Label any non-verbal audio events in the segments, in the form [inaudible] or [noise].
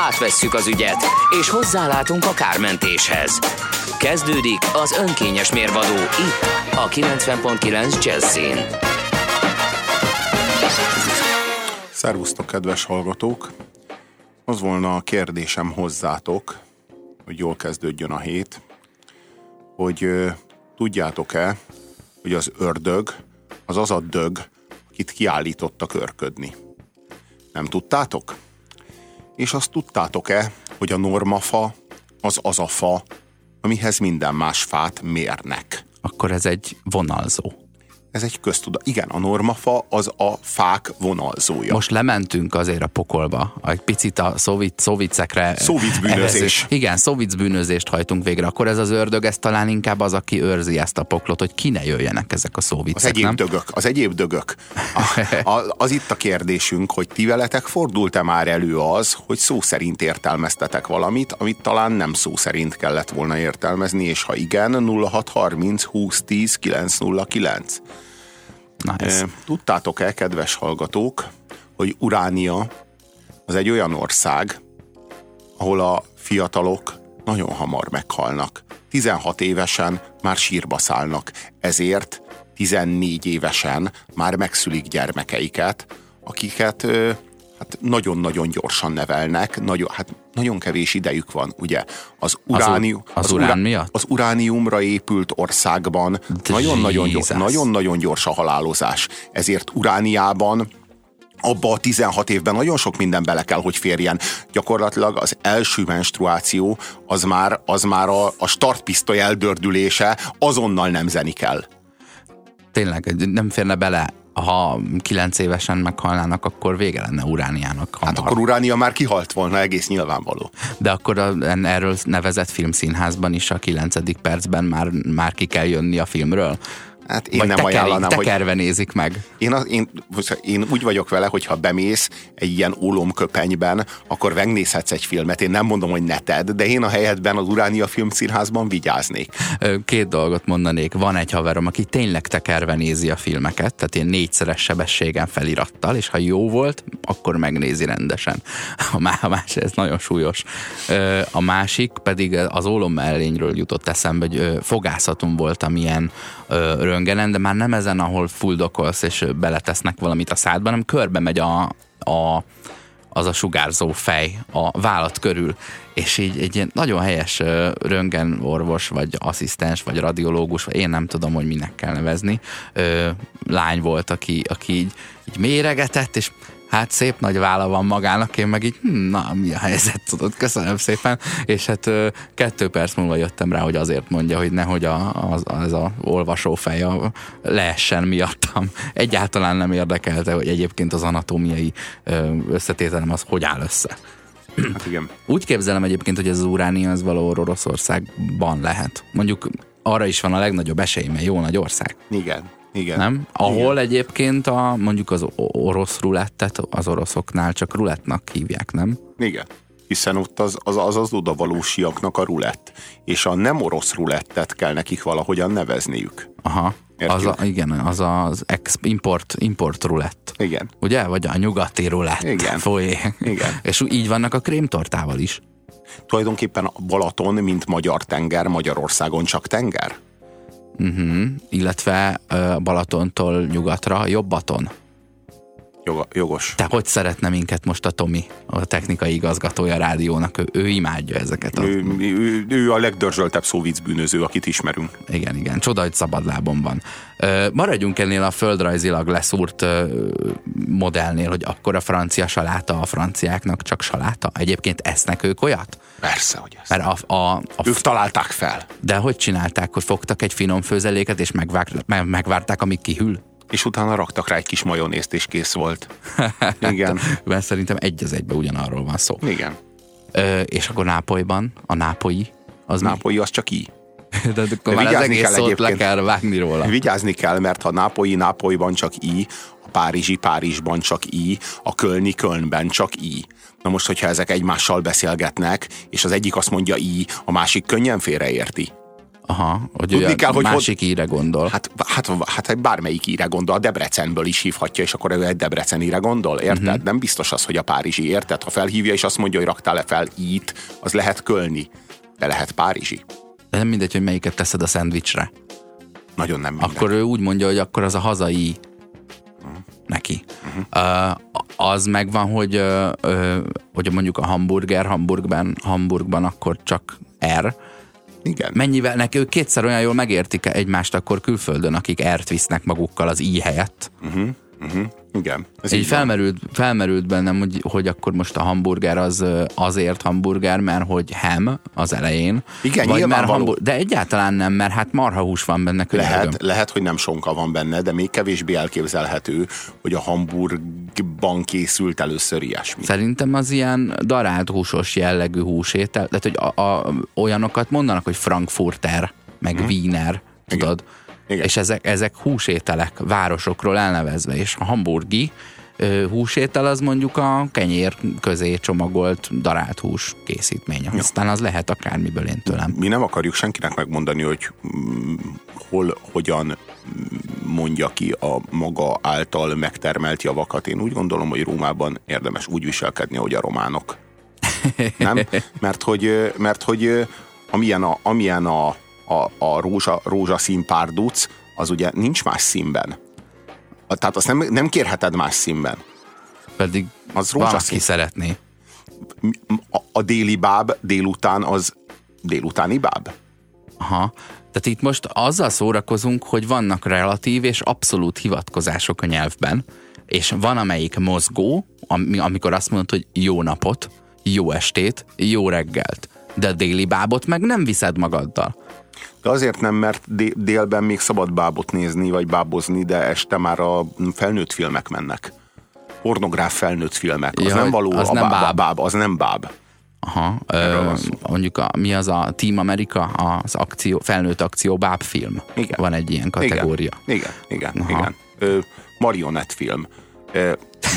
Átvesszük az ügyet, és hozzálátunk a kármentéshez. Kezdődik az önkényes mérvadó itt, a 90.9 Jazzin. Szervusztok, kedves hallgatók! Az volna a kérdésem hozzátok, hogy jól kezdődjön a hét, hogy tudjátok-e, hogy az ördög az az a dög, akit kiállítottak örködni. Nem tudtátok? És azt tudtátok-e, hogy a normafa az az a fa, amihez minden más fát mérnek? Akkor ez egy vonalzó. Ez egy köztudat. Igen, a normafa az a fák vonalzója. Most lementünk azért a pokolba, egy picit a szovit, szovicekre. Szóvic bűnözés. Ehhez, igen, szovic bűnözést hajtunk végre. Akkor ez az ördög, ez talán inkább az, aki őrzi ezt a poklot, hogy ki ne jöjjenek ezek a szóvicek, Az egyéb nem? dögök, az egyéb dögök. A, a, az itt a kérdésünk, hogy ti veletek fordult-e már elő az, hogy szó szerint értelmeztetek valamit, amit talán nem szó szerint kellett volna értelmezni, és ha igen, 0630 2010 909. Na, ez, E, Tudtátok-e, kedves hallgatók, hogy Uránia az egy olyan ország, ahol a fiatalok nagyon hamar meghalnak. 16 évesen már sírba szállnak, ezért 14 évesen már megszülik gyermekeiket, akiket hát nagyon-nagyon gyorsan nevelnek, nagyon, hát nagyon kevés idejük van, ugye? Az, uránium, az urán miatt? Az urániumra épült országban nagyon-nagyon gyors, nagyon-nagyon gyors a halálozás. Ezért Urániában abba a 16 évben nagyon sok minden bele kell, hogy férjen. Gyakorlatilag az első menstruáció az már, az már a, a startpisztoly eldördülése, azonnal nem zeni kell. tényleg nem férne bele, ha kilenc évesen meghalnának, akkor vége lenne Urániának. Hát hamar. akkor Uránia már kihalt volna, egész nyilvánvaló. De akkor a, erről nevezett filmszínházban is a kilencedik percben már, már ki kell jönni a filmről. Hát én Vagy nem tekerik, ajánlanám, hogy tekerve nézik meg. Én, az, én, én úgy vagyok vele, hogy ha bemész egy ilyen ólomköpenyben, akkor megnézhetsz egy filmet. Én nem mondom, hogy ne tedd, de én a helyetben az Uránia Filmszínházban vigyáznék. Két dolgot mondanék. Van egy haverom, aki tényleg tekerve nézi a filmeket, tehát ilyen négyszeres sebességen felirattal, és ha jó volt, akkor megnézi rendesen. [laughs] A má- a másik, ez nagyon súlyos. A másik pedig az ólom mellényről jutott eszembe, hogy ö, fogászaton voltam ilyen ö, röngenen, de már nem ezen, ahol fuldokolsz és beletesznek valamit a szádba, hanem körbe megy a, a az a sugárzó fej a vállat körül, és így egy ilyen nagyon helyes ö, röntgenorvos, vagy asszisztens, vagy radiológus, vagy én nem tudom, hogy minek kell nevezni, lány volt, aki, aki így, így méregetett, és hát szép nagy válla van magának, én meg így, hm, na, mi a helyzet, tudod, köszönöm szépen, és hát kettő perc múlva jöttem rá, hogy azért mondja, hogy nehogy a, az, az a olvasófej a, leessen miattam. Egyáltalán nem érdekelte, hogy egyébként az anatómiai összetételem az hogy áll össze. Hát igen. Úgy képzelem egyébként, hogy ez az uránia az valahol Oroszországban lehet. Mondjuk arra is van a legnagyobb esély, mert jó nagy ország, Igen. Igen. nem? Ahol egyébként a, mondjuk az orosz rulettet az oroszoknál csak rulettnak hívják, nem? Igen. Hiszen ott az az, az, az odavalósiaknak a rulett. És a nem orosz rulettet kell nekik valahogyan nevezniük. Aha. Értjük. Az a, igen, az az ex, import, import rulett. Igen. Ugye? Vagy a nyugati rulett. Igen. [laughs] Folyé. Igen. [laughs] És így vannak a krémtortával is. Tulajdonképpen a Balaton, mint magyar tenger, Magyarországon csak tenger? Uh-huh. Illetve ö, Balatontól nyugatra jobbaton. Joga, jogos. Te hogy szeretne minket most a Tomi, a technikai igazgatója a rádiónak? Ő, ő imádja ezeket. A, Ő, ő, ő a legdörzsöltebb szóvic bűnöző, akit ismerünk. igen, igen. Csoda, hogy szabadlábon van. Maradjunk ennél a földrajzilag leszúrt modellnél, hogy akkor a francia saláta a franciáknak csak saláta. Egyébként esznek ők olyat? Persze, hogy ez. Mert a, a, a Ők találták fel. De hogy csinálták, hogy fogtak egy finom főzeléket, és megvár, me- megvárták, amíg kihűl? És utána raktak rá egy kis majonézt, és kész volt. [laughs] Igen. Mert szerintem egy az egybe ugyanarról van szó. Igen. Ö, és akkor Nápolyban, a nápolyi, az mi? Nápolyi az csak így. [laughs] De akkor De már az egész kell szót le kell vágni róla. Vigyázni kell, mert ha Nápolyi Nápolyban csak i, a Párizsi Párizsban csak i, a Kölni Kölnben csak i. Na most, hogyha ezek egymással beszélgetnek, és az egyik azt mondja i, a másik könnyen félreérti. Aha, hogy Tudni kell, hogy másik íre gondol. Hát, hát, hát bármelyik íre gondol, a Debrecenből is hívhatja, és akkor ő egy Debrecenire gondol, érted? Uh-huh. Nem biztos az, hogy a Párizsi, érted? Ha felhívja, és azt mondja, hogy raktál le fel itt, az lehet Kölni, de lehet Párizsi. De nem mindegy, hogy melyiket teszed a szendvicsre. Nagyon nem mindegy. Akkor ő úgy mondja, hogy akkor az a hazai neki. Uh, az megvan, hogy, uh, uh, hogy mondjuk a hamburger Hamburgban, Hamburgban akkor csak R. Igen. Mennyivel, neki ők kétszer olyan jól megértik egymást akkor külföldön, akik R-t visznek magukkal az I helyett. Igen. Ez Így így felmerült, felmerült bennem, hogy, hogy akkor most a hamburger az azért hamburger, mert hogy hem az elején. Igen, vagy mert hambur- De egyáltalán nem, mert hát marhahús van benne könyörgöm. Lehet, lehet, hogy nem sonka van benne, de még kevésbé elképzelhető, hogy a Hamburgban készült először ilyesmi. Szerintem az ilyen darált húsos jellegű húsétel, tehát hogy a, a, olyanokat mondanak, hogy Frankfurter, meg Wiener, tudod? Mhm. Igen. És ezek, ezek húsételek, városokról elnevezve, és a hamburgi húsétel az mondjuk a kenyér közé csomagolt darált hús készítmény. Aztán az lehet akármiből én tőlem. Mi nem akarjuk senkinek megmondani, hogy mm, hol, hogyan mm, mondja ki a maga által megtermelt javakat. Én úgy gondolom, hogy Rómában érdemes úgy viselkedni, ahogy a románok. Nem? [laughs] Mert hogy, mert hogy amilyen a, amilyen a, a, a rózsa, rózsaszín párduc, az ugye nincs más színben. Tehát azt nem, nem kérheted más színben. Pedig Az rózsaszín. szeretné. A, a déli báb délután az délutáni báb. Aha. Tehát itt most azzal szórakozunk, hogy vannak relatív és abszolút hivatkozások a nyelvben, és van amelyik mozgó, ami, amikor azt mondod, hogy jó napot, jó estét, jó reggelt, de a déli bábot meg nem viszed magaddal. De azért nem, mert dé- délben még szabad bábot nézni, vagy bábozni, de este már a felnőtt filmek mennek. Pornográf felnőtt filmek. Az Ja, nem való, az a nem báb, báb. báb. Az nem báb. Aha. Ö, mondjuk a, mi az a Team America, az akció, felnőtt akció bábfilm. Igen. Van egy ilyen kategória. Igen, igen, igen. Igen. Ö, marionett film.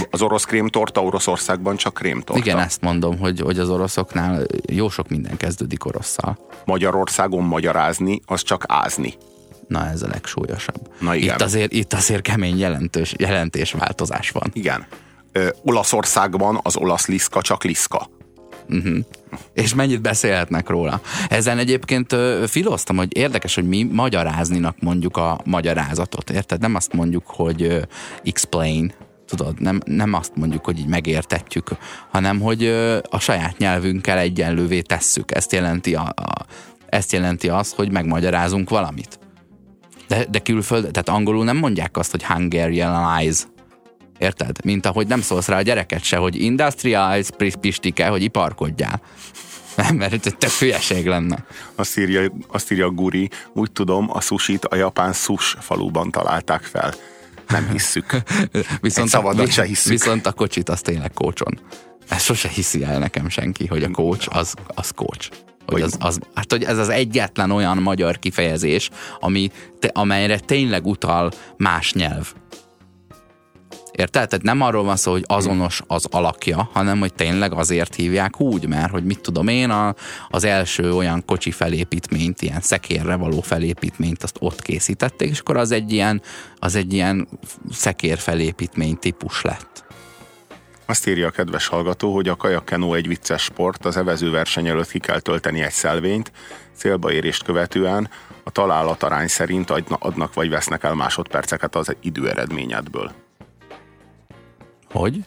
Az orosz krémtorta Oroszországban csak krémtorta. Igen, ezt mondom, hogy, hogy az oroszoknál jó sok minden kezdődik orosszal. Magyarországon magyarázni, az csak ázni. Na ez a legsúlyosabb. Na igen. Itt azért, itt azért kemény jelentős, jelentésváltozás van. Igen. Ö, Olaszországban az olasz liszka csak liszka. És mennyit beszélhetnek róla. Ezen egyébként ö, filoztam, hogy érdekes, hogy mi magyarázninak mondjuk a magyarázatot, érted? Nem azt mondjuk, hogy ö, explain, tudod, nem, nem azt mondjuk, hogy így megértetjük, hanem hogy a saját nyelvünkkel egyenlővé tesszük. Ezt jelenti, a, a, ezt jelenti az, hogy megmagyarázunk valamit. De, de külföld, tehát angolul nem mondják azt, hogy Hungarianize, Érted? Mint ahogy nem szólsz rá a gyereket se, hogy industrialize pis- pistike, hogy iparkodjál. [laughs] Nem, mert ez tök hülyeség lenne. Azt írja, azt írja Guri, úgy tudom, a sushit a japán sus faluban találták fel. Nem hisszük. [laughs] Viszont, Egy szavadat a, se hisszük. viszont a kocsit az tényleg kócson. Ezt sose hiszi el nekem senki, hogy a kócs az, az kócs. Hogy- az, az, hát, hogy ez az egyetlen olyan magyar kifejezés, ami, te, amelyre tényleg utal más nyelv. Érted? Tehát nem arról van szó, hogy azonos az alakja, hanem hogy tényleg azért hívják úgy, mert hogy mit tudom én, a, az első olyan kocsi felépítményt, ilyen szekérre való felépítményt, azt ott készítették, és akkor az egy ilyen, az egy ilyen szekér felépítmény típus lett. Azt írja a kedves hallgató, hogy a kajakkenó egy vicces sport, az evezőverseny előtt ki kell tölteni egy szelvényt, célba érést követően a találatarány szerint adna- adnak vagy vesznek el másodperceket az időeredményedből. Hogy?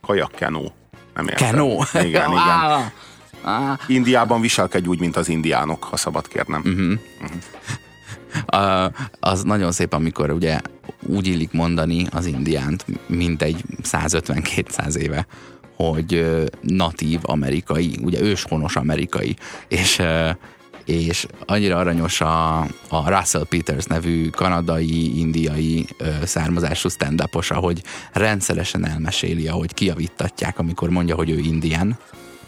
Kajakkenó. Nem értem. Kenó. Igen, igen. [laughs] Ah, ah. Indiában viselkedj úgy, mint az indiánok, ha szabad kérnem. Uh-huh. Uh, az nagyon szép, amikor ugye úgy illik mondani az indiánt, mint egy 150-200 éve, hogy natív amerikai, ugye őshonos amerikai, és és annyira aranyos a, a Russell Peters nevű kanadai, indiai ö, származású stand hogy rendszeresen elmeséli, ahogy kiavítatják, amikor mondja, hogy ő indián,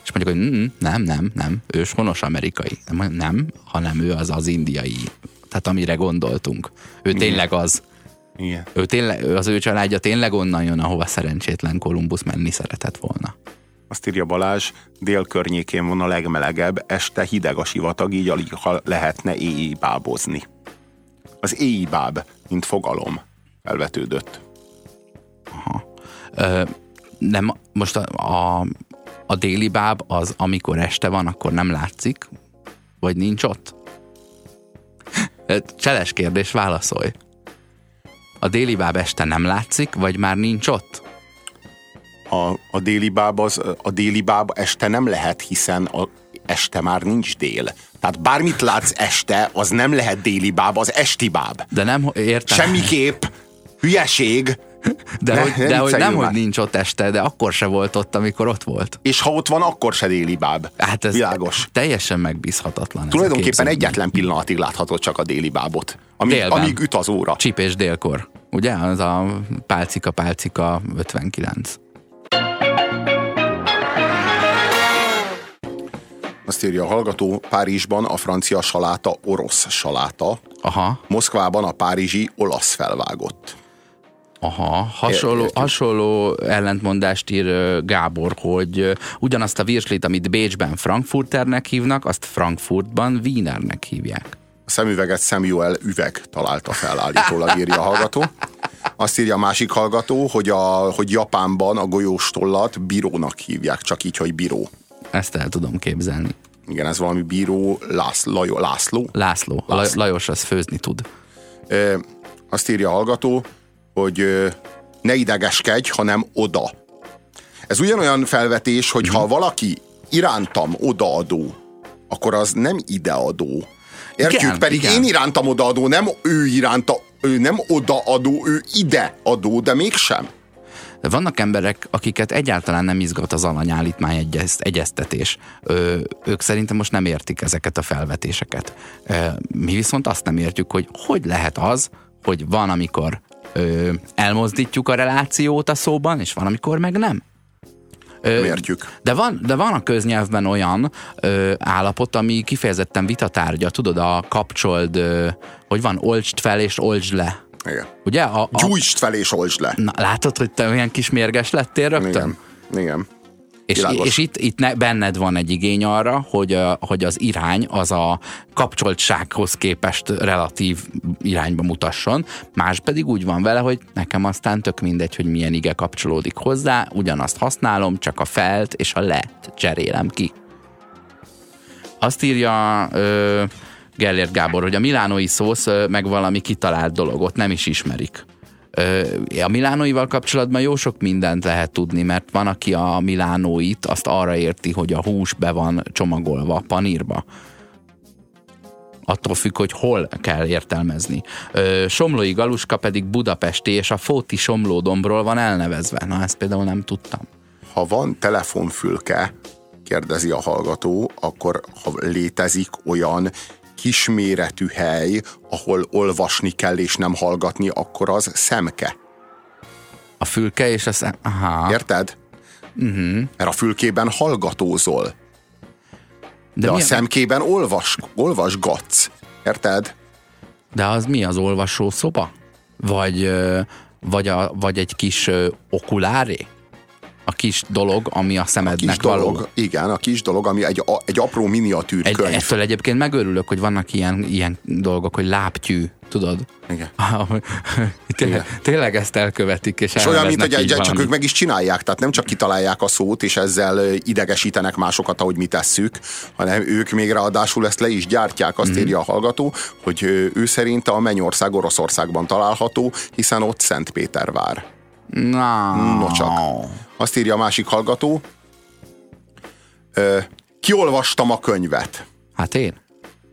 És mondjuk, hogy mm, nem, nem, nem, ő honos amerikai. Nem, nem, hanem ő az az indiai. Tehát amire gondoltunk. Ő tényleg az. Igen. Ő tényleg, az ő családja tényleg onnan jön, ahova szerencsétlen Kolumbusz menni szeretett volna. Azt írja Balázs, dél környékén van a legmelegebb, este hideg a sivatag, így alig ha lehetne éjbábozni. Az éjbáb, mint fogalom, felvetődött. Ö, nem, most a, a, a déli báb az, amikor este van, akkor nem látszik? Vagy nincs ott? Cseles kérdés, válaszolj. A déli báb este nem látszik, vagy már nincs ott? A, a déli báb az, a déli báb este nem lehet, hiszen a, este már nincs dél. Tehát bármit látsz este, az nem lehet déli báb, az esti báb. De nem értem. Semmiképp. Hülyeség. De, Ne- hogy, ne de hogy nem, hogy nincs ott este, de akkor se volt ott, amikor ott volt. És ha ott van, akkor se déli báb. Hát ez Világos. teljesen megbízhatatlan. Tulajdonképpen egyetlen pillanatig láthatod csak a déli bábot. Amíg, Délben. amíg üt az óra. Csíp és délkor. Ugye? Az a pálcika, pálcika 59. Azt írja a hallgató, Párizsban a francia saláta orosz saláta, Aha, Moszkvában a párizsi olasz felvágott. aha. Hasonló, Értjük. hasonló ellentmondást ír Gábor, hogy ugyanazt a virslit, amit Bécsben Frankfurternek hívnak, azt Frankfurtban Wienernek hívják. A szemüveget Samuel üveg találta fel, állítólag írja a hallgató. Azt írja a másik hallgató, hogy, a, hogy Japánban a golyóstollat bírónak hívják, csak így, hogy bíró. Ezt el tudom képzelni. Igen, ez valami bíró Lász, Lajó, László. László. László. László. Lajos az főzni tud. Ö, azt írja a hallgató, hogy ne idegeskedj, hanem oda. Ez ugyanolyan felvetés, hogy ha valaki irántam odaadó, akkor az nem ideadó. Értjük? Igen, Pedig igen. én irántam odaadó, nem ő iránta, ő nem odaadó, ő ideadó, de mégsem. De vannak emberek, akiket egyáltalán nem izgat az alanyállítmány egyez, egyeztetés. Ö, ők szerintem most nem értik ezeket a felvetéseket. Ö, mi viszont azt nem értjük, hogy hogy lehet az, hogy van, amikor ö, elmozdítjuk a relációt a szóban, és van, amikor meg nem. Ö, Nem értjük. De van, de van a köznyelvben olyan ö, állapot, ami kifejezetten vitatárgya, tudod, a kapcsold, ö, hogy van olcsd fel és olcsd le. Igen. Ugye? A, a, Gyújtsd fel és olcsd le. na, látod, hogy te olyan kis mérges lettél rögtön? Igen. Igen. És, és itt, itt ne, benned van egy igény arra, hogy, hogy az irány az a kapcsoltsághoz képest relatív irányba mutasson, más pedig úgy van vele, hogy nekem aztán tök mindegy, hogy milyen ige kapcsolódik hozzá, ugyanazt használom, csak a felt és a let cserélem ki. Azt írja ö, Gellért Gábor, hogy a milánói szósz meg valami kitalált dologot nem is ismerik. A milánóival kapcsolatban jó sok mindent lehet tudni, mert van, aki a milánóit azt arra érti, hogy a hús be van csomagolva a panírba. Attól függ, hogy hol kell értelmezni. Somlói Galuska pedig Budapesti és a Fóti Somlódombról van elnevezve. Na, ezt például nem tudtam. Ha van telefonfülke, kérdezi a hallgató, akkor ha létezik olyan kisméretű hely, ahol olvasni kell és nem hallgatni, akkor az szemke. A fülke és a szem... Aha. Érted? Uh-huh. Mert a fülkében hallgatózol, de, de a mi szemkében olvas, olvasgatsz. Érted? De az mi az olvasó szoba? Vagy, vagy, a, vagy egy kis okuláré? A kis dolog, ami a Kis szemednek dolog, való. igen, a kis dolog, ami egy, a, egy apró miniatűr Egy, könyv. ettől egyébként megörülök, hogy vannak ilyen, ilyen dolgok, hogy lábtyű, tudod? Igen. [laughs] tényleg, tényleg ezt elkövetik, és, És olyan, mint hogy egy, csak ők meg is csinálják, tehát nem csak kitalálják a szót, és ezzel idegesítenek másokat, ahogy mi tesszük, hanem ők még ráadásul ezt le is gyártják. Azt mm. írja a hallgató, hogy ő szerint a Mennyország Oroszországban található, hiszen ott Szentpétervár. Na, No csak. Azt írja a másik hallgató, ö, kiolvastam a könyvet. Hát én?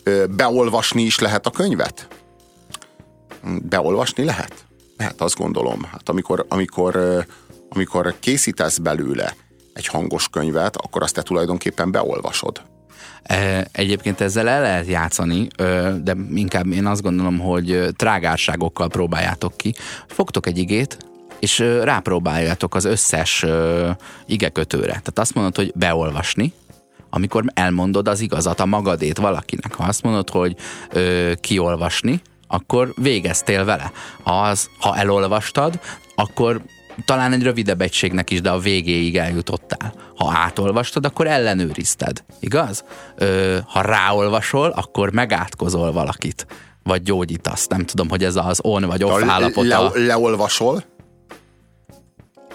Ö, beolvasni is lehet a könyvet? Beolvasni lehet? Lehet, azt gondolom. Hát amikor, amikor, amikor készítesz belőle egy hangos könyvet, akkor azt te tulajdonképpen beolvasod. Egyébként ezzel el lehet játszani, de inkább én azt gondolom, hogy trágárságokkal próbáljátok ki. Fogtok egy igét, és rápróbáljátok az összes igekötőre. Tehát azt mondod, hogy beolvasni, amikor elmondod az igazat, a magadét valakinek. Ha azt mondod, hogy ö, kiolvasni, akkor végeztél vele. Az, ha elolvastad, akkor talán egy rövidebb egységnek is, de a végéig eljutottál. Ha átolvastad, akkor ellenőrizted. Igaz? Ö, ha ráolvasol, akkor megátkozol valakit. Vagy gyógyítasz. Nem tudom, hogy ez az on vagy off állapota. Le, leolvasol,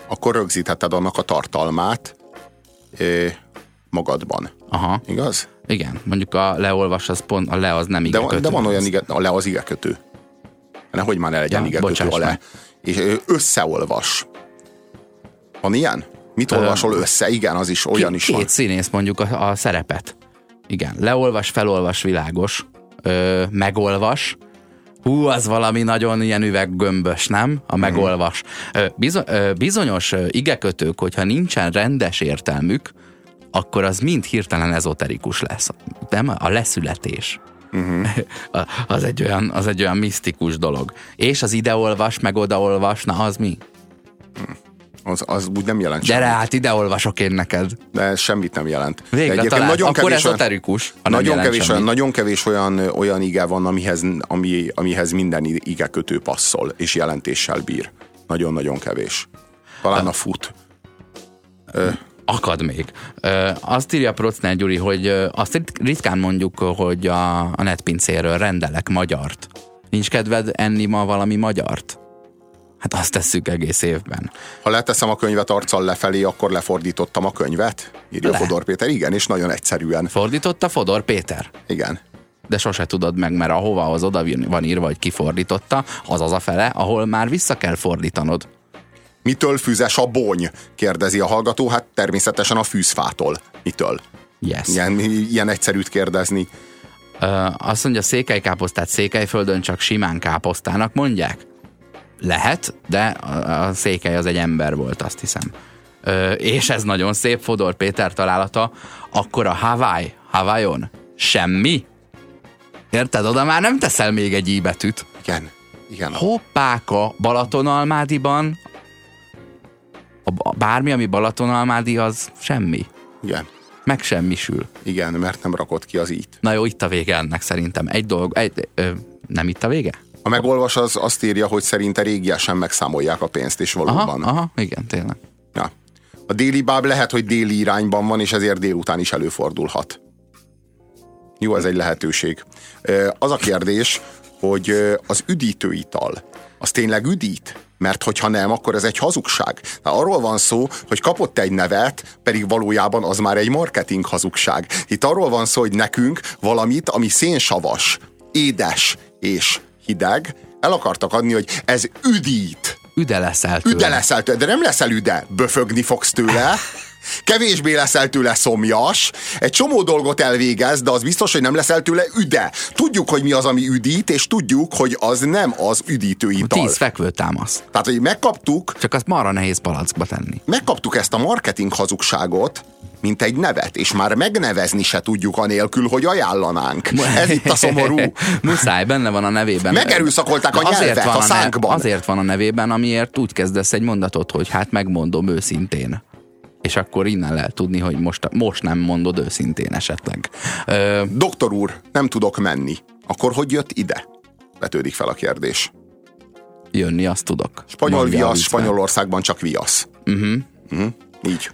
akkor rögzítheted annak a tartalmát ö, magadban. Aha. Igaz? Igen, mondjuk a leolvas, az pont, a le az nem ige de, van, de van olyan ige, a le az igekötő. Nehogy már ne legyen ja, igekötő a le. Meg. És összeolvas. Van ilyen? Mit olvasol össze? Igen, az is olyan is két van. Két színész mondjuk a, a szerepet. Igen, leolvas, felolvas, világos. Ö, megolvas, Hú, az valami nagyon ilyen üveggömbös, nem? A mhm. megolvas. Ö, bizonyos igekötők, hogyha nincsen rendes értelmük, akkor az mind hirtelen ezoterikus lesz. Nem? A leszületés. [laughs] Uh-huh. az, egy olyan, az egy olyan misztikus dolog. És az ideolvas, meg odaolvas, na az mi? Az, az úgy nem jelent Gyere semmit. át, ide olvasok én neked. De ez semmit nem jelent. Végre De nagyon akkor ezoterikus. Nagyon kevés, olyan, nagyon kevés olyan, olyan ige van, amihez, ami, amihez minden ige kötő passzol, és jelentéssel bír. Nagyon-nagyon kevés. Talán a, a fut. Ö, akad még. Ö, azt írja Procner Gyuri, hogy azt ritkán mondjuk, hogy a, a netpincéről rendelek magyart. Nincs kedved enni ma valami magyart? Hát azt tesszük egész évben. Ha leteszem a könyvet arccal lefelé, akkor lefordítottam a könyvet? Írja Le. Fodor Péter. Igen, és nagyon egyszerűen. Fordította Fodor Péter? Igen. De sose tudod meg, mert ahova az oda van írva, hogy kifordította, az az a fele, ahol már vissza kell fordítanod. Mitől fűzes a bony? kérdezi a hallgató. Hát természetesen a fűzfától. Mitől? Yes. Ilyen, ilyen egyszerűt kérdezni. Ö, azt mondja, székelykáposztát Székelyföldön csak simán káposztának mondják? Lehet, de a, székely az egy ember volt, azt hiszem. Ö, és ez nagyon szép, Fodor Péter találata, akkor a Hawaii, Hawaiion semmi? Érted? Oda már nem teszel még egy i betűt. Igen. Igen. Hoppáka Balatonalmádiban a, bármi, ami Balatonalmádi, az semmi. Igen. Megsemmisül. Igen, mert nem rakott ki az itt. Na jó, itt a vége ennek szerintem. Egy dolog, egy, ö, nem itt a vége? A megolvas az azt írja, hogy szerinte régiesen megszámolják a pénzt, és valóban. Aha, aha igen, tényleg. Ja. A déli báb lehet, hogy déli irányban van, és ezért délután is előfordulhat. Jó, ez egy lehetőség. Az a kérdés, hogy az üdítőital, az tényleg üdít? Mert hogyha nem, akkor ez egy hazugság. Na, arról van szó, hogy kapott egy nevet, pedig valójában az már egy marketing hazugság. Itt arról van szó, hogy nekünk valamit, ami szénsavas, édes és hideg, el akartak adni, hogy ez üdít. Üde leszel tőle. Üde leszel tőle, de nem leszel üde. Böfögni fogsz tőle. Kevésbé leszel tőle szomjas, egy csomó dolgot elvégez, de az biztos, hogy nem leszel tőle üde. Tudjuk, hogy mi az, ami üdít, és tudjuk, hogy az nem az üdítő ital. Tíz fekvő támasz. Tehát, hogy megkaptuk... Csak azt marra nehéz palackba tenni. Megkaptuk ezt a marketing hazugságot, mint egy nevet, és már megnevezni se tudjuk anélkül, hogy ajánlanánk. Ez itt a szomorú. [laughs] Muszáj, benne van a nevében. Megerőszakolták a nyelvet azért van a, szánkban. Azért van a nevében, amiért úgy kezdesz egy mondatot, hogy hát megmondom őszintén és akkor innen lehet tudni, hogy most, most nem mondod őszintén esetleg. Ö, Doktor úr, nem tudok menni. Akkor hogy jött ide? Vetődik fel a kérdés. Jönni azt tudok. Spanyol viasz, Spanyolországban csak viasz. Uh-huh. Uh-huh. Így.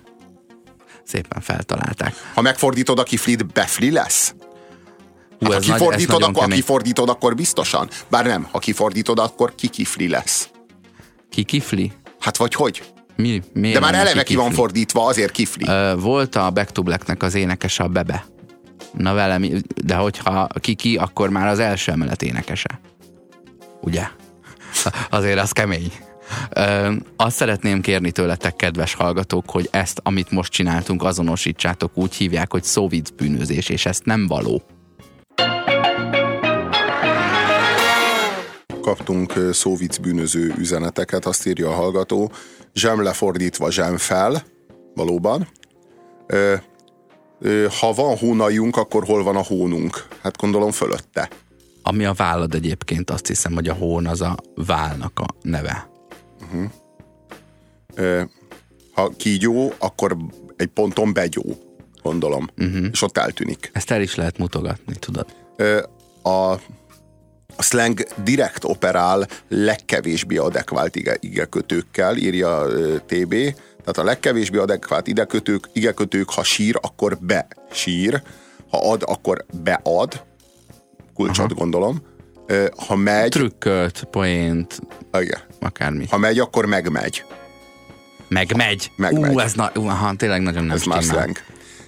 Szépen feltalálták. Ha megfordítod a kiflit, befli lesz? Hú, ha kifordítod, nagy, akkor, ha kifordítod, akkor biztosan. Bár nem, ha kifordítod, akkor kikifli lesz. Kikifli? Hát vagy hogy? Mi, De már eleve ki van fordítva, azért kifli. Uh, volt a Back to Blacknek az énekese a Bebe. Na vele, de hogyha kiki, akkor már az első emelet énekese. Ugye? [laughs] Azért az kemény. Azt szeretném kérni tőletek, kedves hallgatók, hogy ezt, amit most csináltunk, azonosítsátok, úgy hívják, hogy szóvic bűnözés, és ezt nem való. Kaptunk szóvic bűnöző üzeneteket, azt írja a hallgató, zsem lefordítva zsem fel, valóban. Ö, ö, ha van hónaljunk, akkor hol van a hónunk? Hát gondolom fölötte. Ami a vállad egyébként, azt hiszem, hogy a hón az a válnak a neve. Uh-huh. Ö, ha kígyó, akkor egy ponton begyó. gondolom, uh-huh. és ott eltűnik. Ezt el is lehet mutogatni, tudod. Ö, a, a slang direkt operál legkevésbé adekvált ige, igekötőkkel, írja ö, TB, tehát a legkevésbé adekvált igekötők, igekötők, ha sír, akkor be sír, ha ad, akkor bead, kulcsot Aha. gondolom, ha megy... Trükkölt, poént, igen. akármi. Ha megy, akkor megmegy. Megmegy. Megmegy. Ú, ez na, ú, aha, tényleg nagyon nem Ez már stimmel. slang.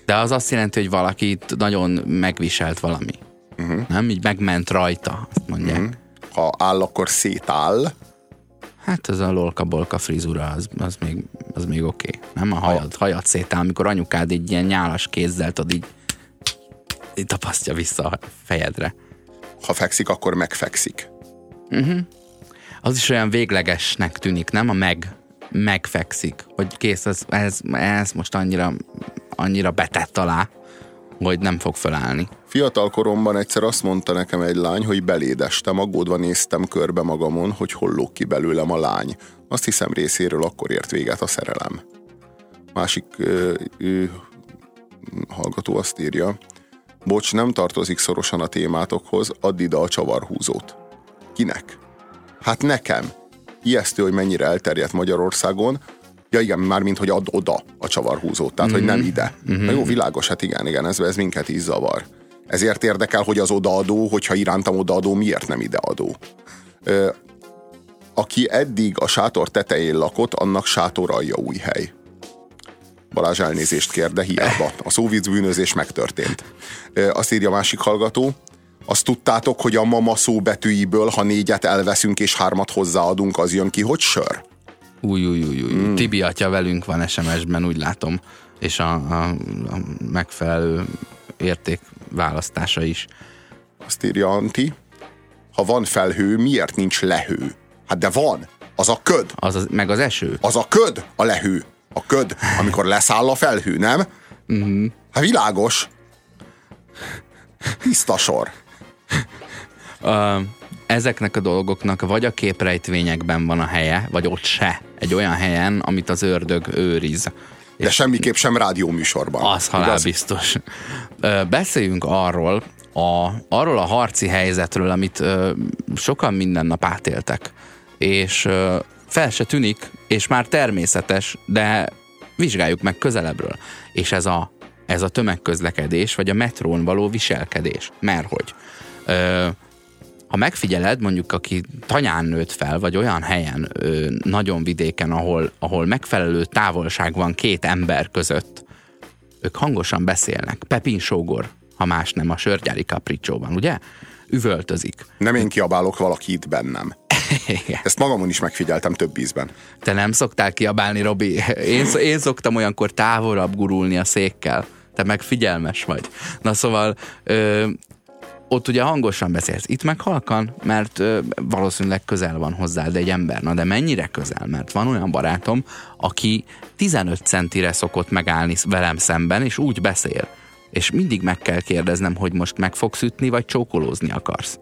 De az azt jelenti, hogy valakit nagyon megviselt valami. Uh-huh. Nem? Így megment rajta, azt mondják. Uh-huh. Ha áll, akkor szétáll. Hát ez a lolka-bolka frizura, az, az még, az még oké. Okay. Nem a hajad, hajad szétáll, amikor anyukád így ilyen nyálas kézzel, tudod így, így tapasztja vissza a fejedre. Ha fekszik, akkor megfekszik. Az is olyan véglegesnek tűnik, nem? A meg, megfekszik. Hogy kész, ez, ez, ez most annyira, annyira betett alá, hogy nem fog fölállni. Fiatal koromban egyszer azt mondta nekem egy lány, hogy belédestem, aggódva néztem körbe magamon, hogy hol lóg ki belőlem a lány. Azt hiszem részéről akkor ért véget a szerelem. Másik ö, ö, hallgató azt írja, bocs, nem tartozik szorosan a témátokhoz, add ide a csavarhúzót. Kinek? Hát nekem. Ijesztő, hogy mennyire elterjedt Magyarországon. Ja igen, már mint hogy add oda a csavarhúzót, tehát mm-hmm. hogy nem ide. Mm-hmm. Na jó, világos, hát igen, igen, ez, ez minket is zavar. Ezért érdekel, hogy az odaadó, hogyha irántam odaadó, miért nem ideadó. Ö, aki eddig a sátor tetején lakott, annak sátor alja új hely. Balázs elnézést kér, de hiába. A szóvic bűnözés megtörtént. Azt írja a másik hallgató, azt tudtátok, hogy a mama szóbetűiből, ha négyet elveszünk és hármat hozzáadunk, az jön ki, hogy sör? Új, új, új, új. Mm. Tibi atya velünk van SMS-ben, úgy látom, és a, a, a megfelelő érték választása is. Azt írja Anti, ha van felhő, miért nincs lehő? Hát de van, az a köd, Az, az, meg az eső. az a köd a lehő. A köd, amikor leszáll a felhő, nem? Mm-hmm. Hát világos. Tiszta sor. Ö, ezeknek a dolgoknak vagy a képrejtvényekben van a helye, vagy ott se. Egy olyan helyen, amit az ördög őriz. De semmiképp sem rádióműsorban. Az halálbiztos. Ö, Beszéljünk arról, a, arról a harci helyzetről, amit ö, sokan minden nap átéltek. És ö, fel se tűnik, és már természetes, de vizsgáljuk meg közelebbről. És ez a, ez a tömegközlekedés, vagy a metrón való viselkedés. Mert hogy? Ö, ha megfigyeled, mondjuk aki tanyán nőtt fel, vagy olyan helyen, ö, nagyon vidéken, ahol, ahol megfelelő távolság van két ember között, ők hangosan beszélnek. Pepin sógor, ha más nem, a sörgyári kapricsóban, ugye? Üvöltözik. Nem én kiabálok, valaki itt bennem. Igen. Ezt magamon is megfigyeltem több ízben. Te nem szoktál kiabálni, Robi? Én, én szoktam olyankor távolabb gurulni a székkel. Te meg figyelmes vagy. Na szóval ö, ott ugye hangosan beszélsz. Itt meg halkan, mert ö, valószínűleg közel van hozzá, de egy ember. Na de mennyire közel? Mert van olyan barátom, aki 15 centire szokott megállni velem szemben, és úgy beszél. És mindig meg kell kérdeznem, hogy most meg fogsz ütni, vagy csókolózni akarsz.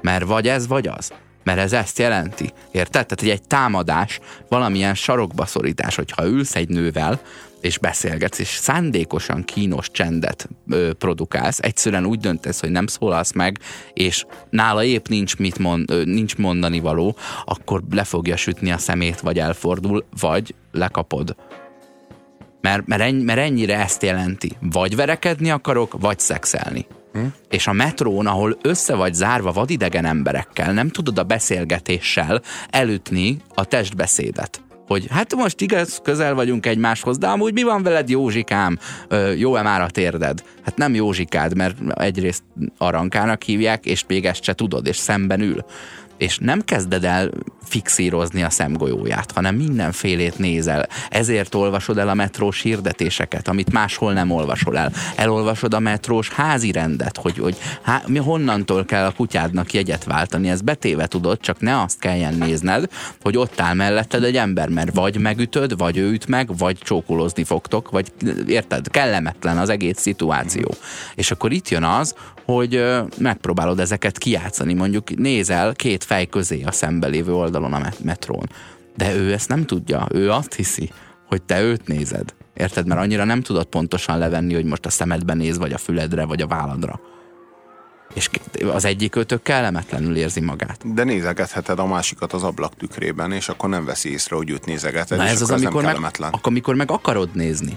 Mert vagy ez, vagy az. Mert ez ezt jelenti. Érted? Tehát, hogy egy támadás, valamilyen sarokba szorítás, hogyha ülsz egy nővel, és beszélgetsz, és szándékosan kínos csendet ö, produkálsz, egyszerűen úgy döntesz, hogy nem szólalsz meg, és nála épp nincs mit mond, ö, nincs mondani való, akkor le fogja sütni a szemét, vagy elfordul, vagy lekapod. Mert, mert, ennyi, mert ennyire ezt jelenti. Vagy verekedni akarok, vagy szexelni. És a metrón, ahol össze vagy zárva vadidegen emberekkel, nem tudod a beszélgetéssel elütni a testbeszédet. Hogy hát most igaz, közel vagyunk egymáshoz, de amúgy mi van veled, Józsikám? Jó-e már a térded? Hát nem Józsikád, mert egyrészt arankának hívják, és még ezt se tudod, és szemben ül. És nem kezded el fixírozni a szemgolyóját, hanem mindenfélét nézel. Ezért olvasod el a metrós hirdetéseket, amit máshol nem olvasol el. Elolvasod a metrós házi rendet, hogy, hogy há, mi honnantól kell a kutyádnak jegyet váltani. Ez betéve tudod, csak ne azt kelljen nézned, hogy ott áll melletted egy ember, mert vagy megütöd, vagy ő üt meg, vagy csókolózni fogtok, vagy érted, kellemetlen az egész szituáció. És akkor itt jön az, hogy megpróbálod ezeket kijátszani, mondjuk nézel két fej közé a szembe lévő oldalon a met- metrón. De ő ezt nem tudja, ő azt hiszi, hogy te őt nézed. Érted? Mert annyira nem tudod pontosan levenni, hogy most a szemedbe néz, vagy a füledre, vagy a válladra. És az egyik őtök kellemetlenül érzi magát. De nézegetheted a másikat az ablak tükrében, és akkor nem veszi észre, hogy őt nézegeted, Na és ez az, akkor amikor nem meg, kellemetlen. akkor, amikor meg akarod nézni,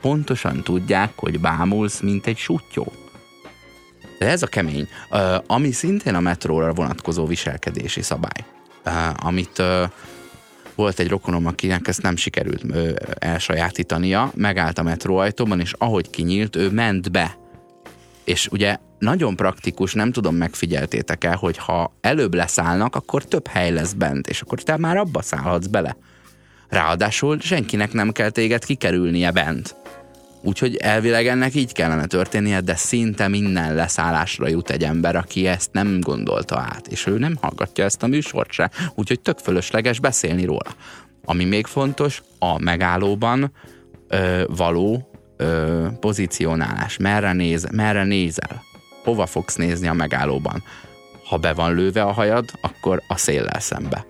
pontosan tudják, hogy bámulsz, mint egy sutyó. De ez a kemény, ami szintén a metróra vonatkozó viselkedési szabály, amit volt egy rokonom, akinek ezt nem sikerült ö, elsajátítania, megállt a metróajtóban, és ahogy kinyílt, ő ment be. És ugye nagyon praktikus, nem tudom, megfigyeltétek el, hogy ha előbb leszállnak, akkor több hely lesz bent, és akkor te már abba szállhatsz bele. Ráadásul senkinek nem kell téged kikerülnie bent. Úgyhogy elvileg ennek így kellene történnie, de szinte minden leszállásra jut egy ember, aki ezt nem gondolta át, és ő nem hallgatja ezt a műsort se, úgyhogy tök fölösleges beszélni róla. Ami még fontos, a megállóban ö, való ö, pozícionálás. Merre, néz, merre nézel? Hova fogsz nézni a megállóban? Ha be van lőve a hajad, akkor a széllel szembe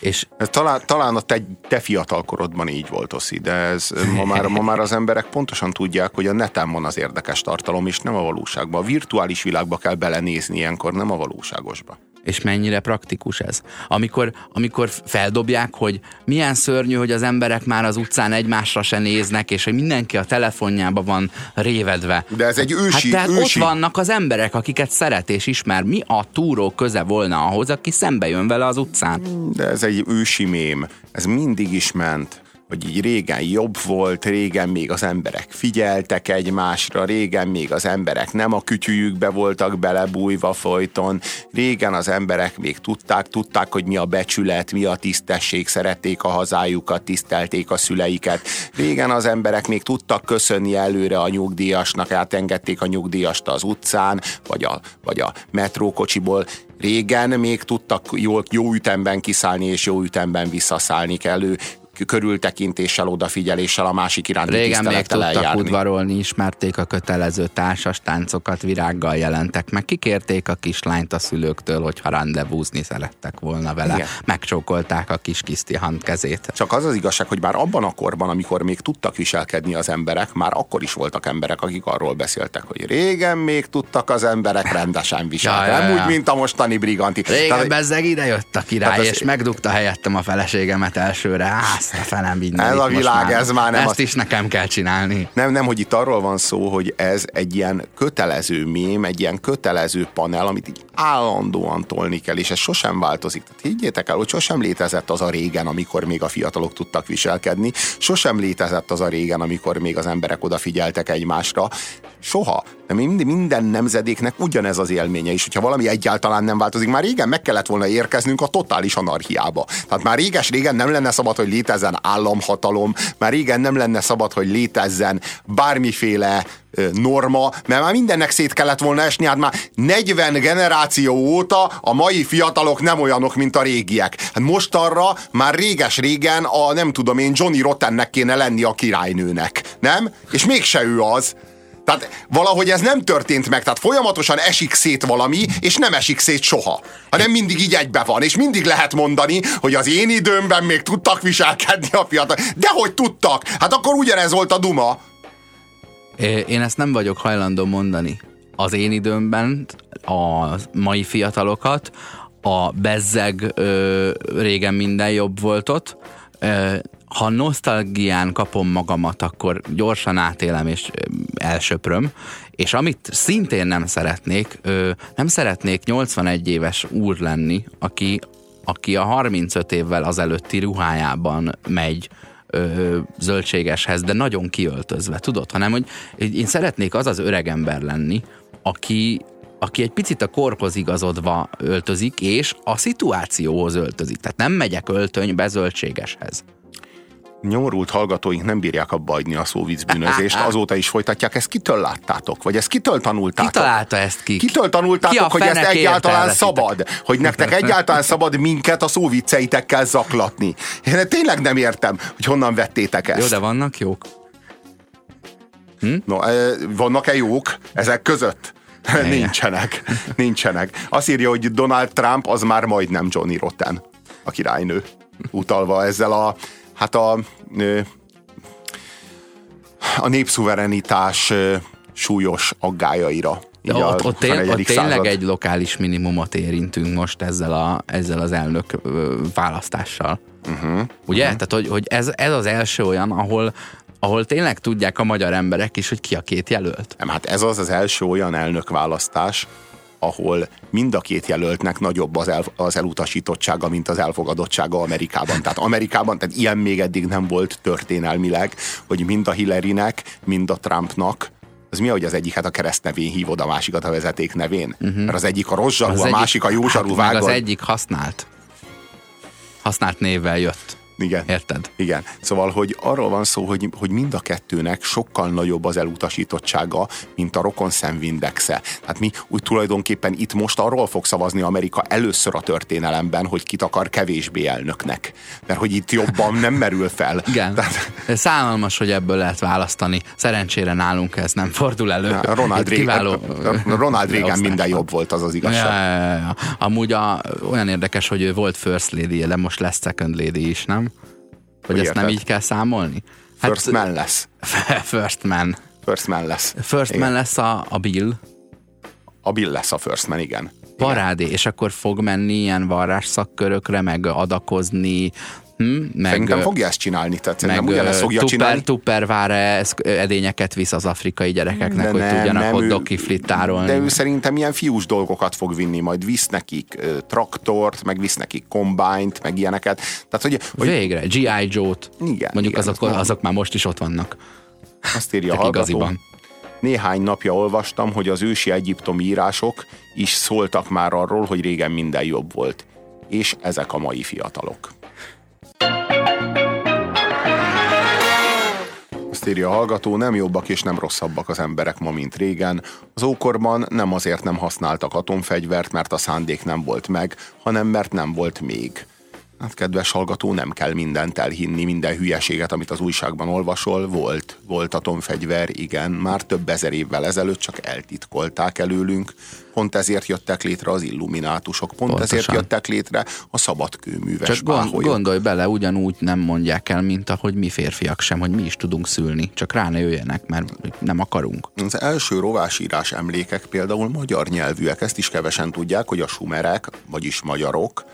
És talán, talán a te, te fiatalkorodban így volt, Oszi, de ez ma már, ma már az emberek pontosan tudják, hogy a neten van az érdekes tartalom, és nem a valóságban. A virtuális világba kell belenézni ilyenkor, nem a valóságosba. És mennyire praktikus ez. Amikor, amikor feldobják, hogy milyen szörnyű, hogy az emberek már az utcán egymásra se néznek, és hogy mindenki a telefonjába van révedve. De ez egy ősi- Hát tehát ősi- ott vannak az emberek, akiket szeret és ismer. Mi a túró köze volna ahhoz, aki szembe jön vele az utcán? De ez egy ősi mém. Ez mindig is ment hogy így régen jobb volt, régen még az emberek figyeltek egymásra, régen még az emberek nem a kütyüjükbe voltak belebújva folyton, régen az emberek még tudták, tudták, hogy mi a becsület, mi a tisztesség, szerették a hazájukat, tisztelték a szüleiket. Régen az emberek még tudtak köszönni előre a nyugdíjasnak, átengedték a nyugdíjast az utcán, vagy a, vagy a metrókocsiból. Régen még tudtak jó, jó ütemben kiszállni és jó ütemben visszaszállni kellő körültekintéssel, odafigyeléssel a másik iránti Régen még tudtak eljárni. udvarolni, ismerték a kötelező társas táncokat, virággal jelentek meg, kikérték a kislányt a szülőktől, hogyha rendezvúzni szerettek volna vele. Igen. Megcsókolták a kis kiszti kezét. Csak az az igazság, hogy már abban a korban, amikor még tudtak viselkedni az emberek, már akkor is voltak emberek, akik arról beszéltek, hogy régen még tudtak az emberek rendesen viselkedni. Ja, ja, Nem ja. úgy, mint a mostani briganti. Régen Tehát- bezzeg ide jött a király, és megdugta helyettem a feleségemet elsőre. Azt a minden. Ez a világ, ez már nem Ezt az- is nekem kell csinálni. Nem, nem, hogy itt arról van szó, hogy ez egy ilyen kötelező mém, egy ilyen kötelező panel, amit így állandóan tolni kell, és ez sosem változik. Tehát higgyétek el, hogy sosem létezett az a régen, amikor még a fiatalok tudtak viselkedni, sosem létezett az a régen, amikor még az emberek odafigyeltek egymásra. Soha. De mind- minden nemzedéknek ugyanez az élménye is, hogyha valami egyáltalán nem változik. Már régen meg kellett volna érkeznünk a totális anarchiába. Tehát már réges-régen nem lenne szabad, hogy létezzen államhatalom, már régen nem lenne szabad, hogy létezzen bármiféle norma, mert már mindennek szét kellett volna esni, hát már 40 generáció óta a mai fiatalok nem olyanok, mint a régiek. Hát most arra már réges-régen a nem tudom én Johnny Rottennek kéne lenni a királynőnek, nem? És mégse ő az. Tehát valahogy ez nem történt meg, tehát folyamatosan esik szét valami, és nem esik szét soha, hanem mindig így egybe van, és mindig lehet mondani, hogy az én időmben még tudtak viselkedni a fiatal. De hogy tudtak? Hát akkor ugyanez volt a duma. Én ezt nem vagyok hajlandó mondani. Az én időmben a mai fiatalokat a bezzeg ö, régen minden jobb volt ott. Ö, ha nosztalgián kapom magamat, akkor gyorsan átélem, és elsöpröm, és amit szintén nem szeretnék, nem szeretnék 81 éves úr lenni, aki, aki a 35 évvel azelőtti ruhájában megy zöldségeshez, de nagyon kiöltözve, tudod? Hanem, hogy én szeretnék az az öreg ember lenni, aki, aki egy picit a korhoz igazodva öltözik, és a szituációhoz öltözik. Tehát nem megyek öltönybe zöldségeshez nyomorult hallgatóink nem bírják abba adni a szóvic bűnözést, [laughs] azóta is folytatják. Ezt kitől láttátok? Vagy ezt kitől tanultátok? Ki találta ezt ki? Kitől tanultátok, ki hogy ezt egyáltalán szabad? Hogy nektek egyáltalán szabad minket a szóvicceitekkel zaklatni? Én tényleg nem értem, hogy honnan vettétek ezt. Jó, de vannak jók. Hm? No, vannak-e jók ezek között? [laughs] nincsenek. Nincsenek. Azt írja, hogy Donald Trump az már majdnem Johnny Rotten, a királynő. Utalva ezzel a hát a, a népszuverenitás súlyos aggájaira. De ott, ott, tény, ott tényleg egy lokális minimumot érintünk most ezzel, a, ezzel az elnök választással. Uh-huh, Ugye? Uh-huh. Tehát, hogy, hogy ez, ez az első olyan, ahol, ahol tényleg tudják a magyar emberek is, hogy ki a két jelölt. Nem, hát ez az az első olyan elnökválasztás, ahol mind a két jelöltnek nagyobb az, el, az elutasítottsága, mint az elfogadottsága Amerikában. Tehát Amerikában, tehát ilyen még eddig nem volt történelmileg, hogy mind a Hillarynek, mind a Trumpnak az mi, hogy az egyiket a keresztnevén hívod, a másikat a vezeték nevén? Uh-huh. Mert az egyik a rossz zsaru, az a egyik, másik a jó zsaru hát, az egyik használt. Használt névvel jött. Igen. Érted? Igen. Szóval, hogy arról van szó, hogy, hogy mind a kettőnek sokkal nagyobb az elutasítottsága, mint a rokon szemvindexe. Tehát mi úgy tulajdonképpen itt most arról fog szavazni Amerika először a történelemben, hogy kit akar kevésbé elnöknek. Mert hogy itt jobban nem merül fel. Igen. Tehát... Szállalmas, hogy ebből lehet választani. Szerencsére nálunk ez nem fordul elő. Ja, Ronald, Reagan, kiváló... Ronald Reagan minden jobb volt, az az igazság. Ja, ja, ja. Amúgy a, olyan érdekes, hogy ő volt first lady, de most lesz second lady is, nem? Hogy, ezt érted? nem így kell számolni? Hát, first man lesz. [laughs] First man. First man lesz. First igen. man lesz a, a Bill. A Bill lesz a first man, igen. Parádé, és akkor fog menni ilyen varrás szakkörökre, meg adakozni, Hm, meg, Szerintem fogja ezt csinálni, tehát meg, nem ugyanezt fogja tupper, csinálni. Tupperware edényeket visz az afrikai gyerekeknek, de hogy nem, tudjanak nem, hot kiflittárolni. De ő szerintem ilyen fiús dolgokat fog vinni, majd visz nekik traktort, meg visz nekik kombányt, meg ilyeneket. Tehát, hogy, hogy... Végre, G.I. Joe-t. Igen. Mondjuk igen, azok, azok már most is ott vannak. Azt írja a hallgató. Néhány napja olvastam, hogy az ősi egyiptomi írások is szóltak már arról, hogy régen minden jobb volt. És ezek a mai fiatalok. Azt írja a hallgató, nem jobbak és nem rosszabbak az emberek ma, mint régen. Az ókorban nem azért nem használtak atomfegyvert, mert a szándék nem volt meg, hanem mert nem volt még. Hát kedves hallgató, nem kell mindent elhinni, minden hülyeséget, amit az újságban olvasol. Volt, volt atomfegyver, igen, már több ezer évvel ezelőtt csak eltitkolták előlünk. Pont ezért jöttek létre az illuminátusok, pont Pontosan. ezért jöttek létre a szabadkőműves Csak gond, gondolj bele, ugyanúgy nem mondják el, mint ahogy mi férfiak sem, hogy mi is tudunk szülni. Csak rá ne jöjjenek, mert nem akarunk. Az első rovásírás emlékek például magyar nyelvűek, ezt is kevesen tudják, hogy a sumerek, vagyis magyarok,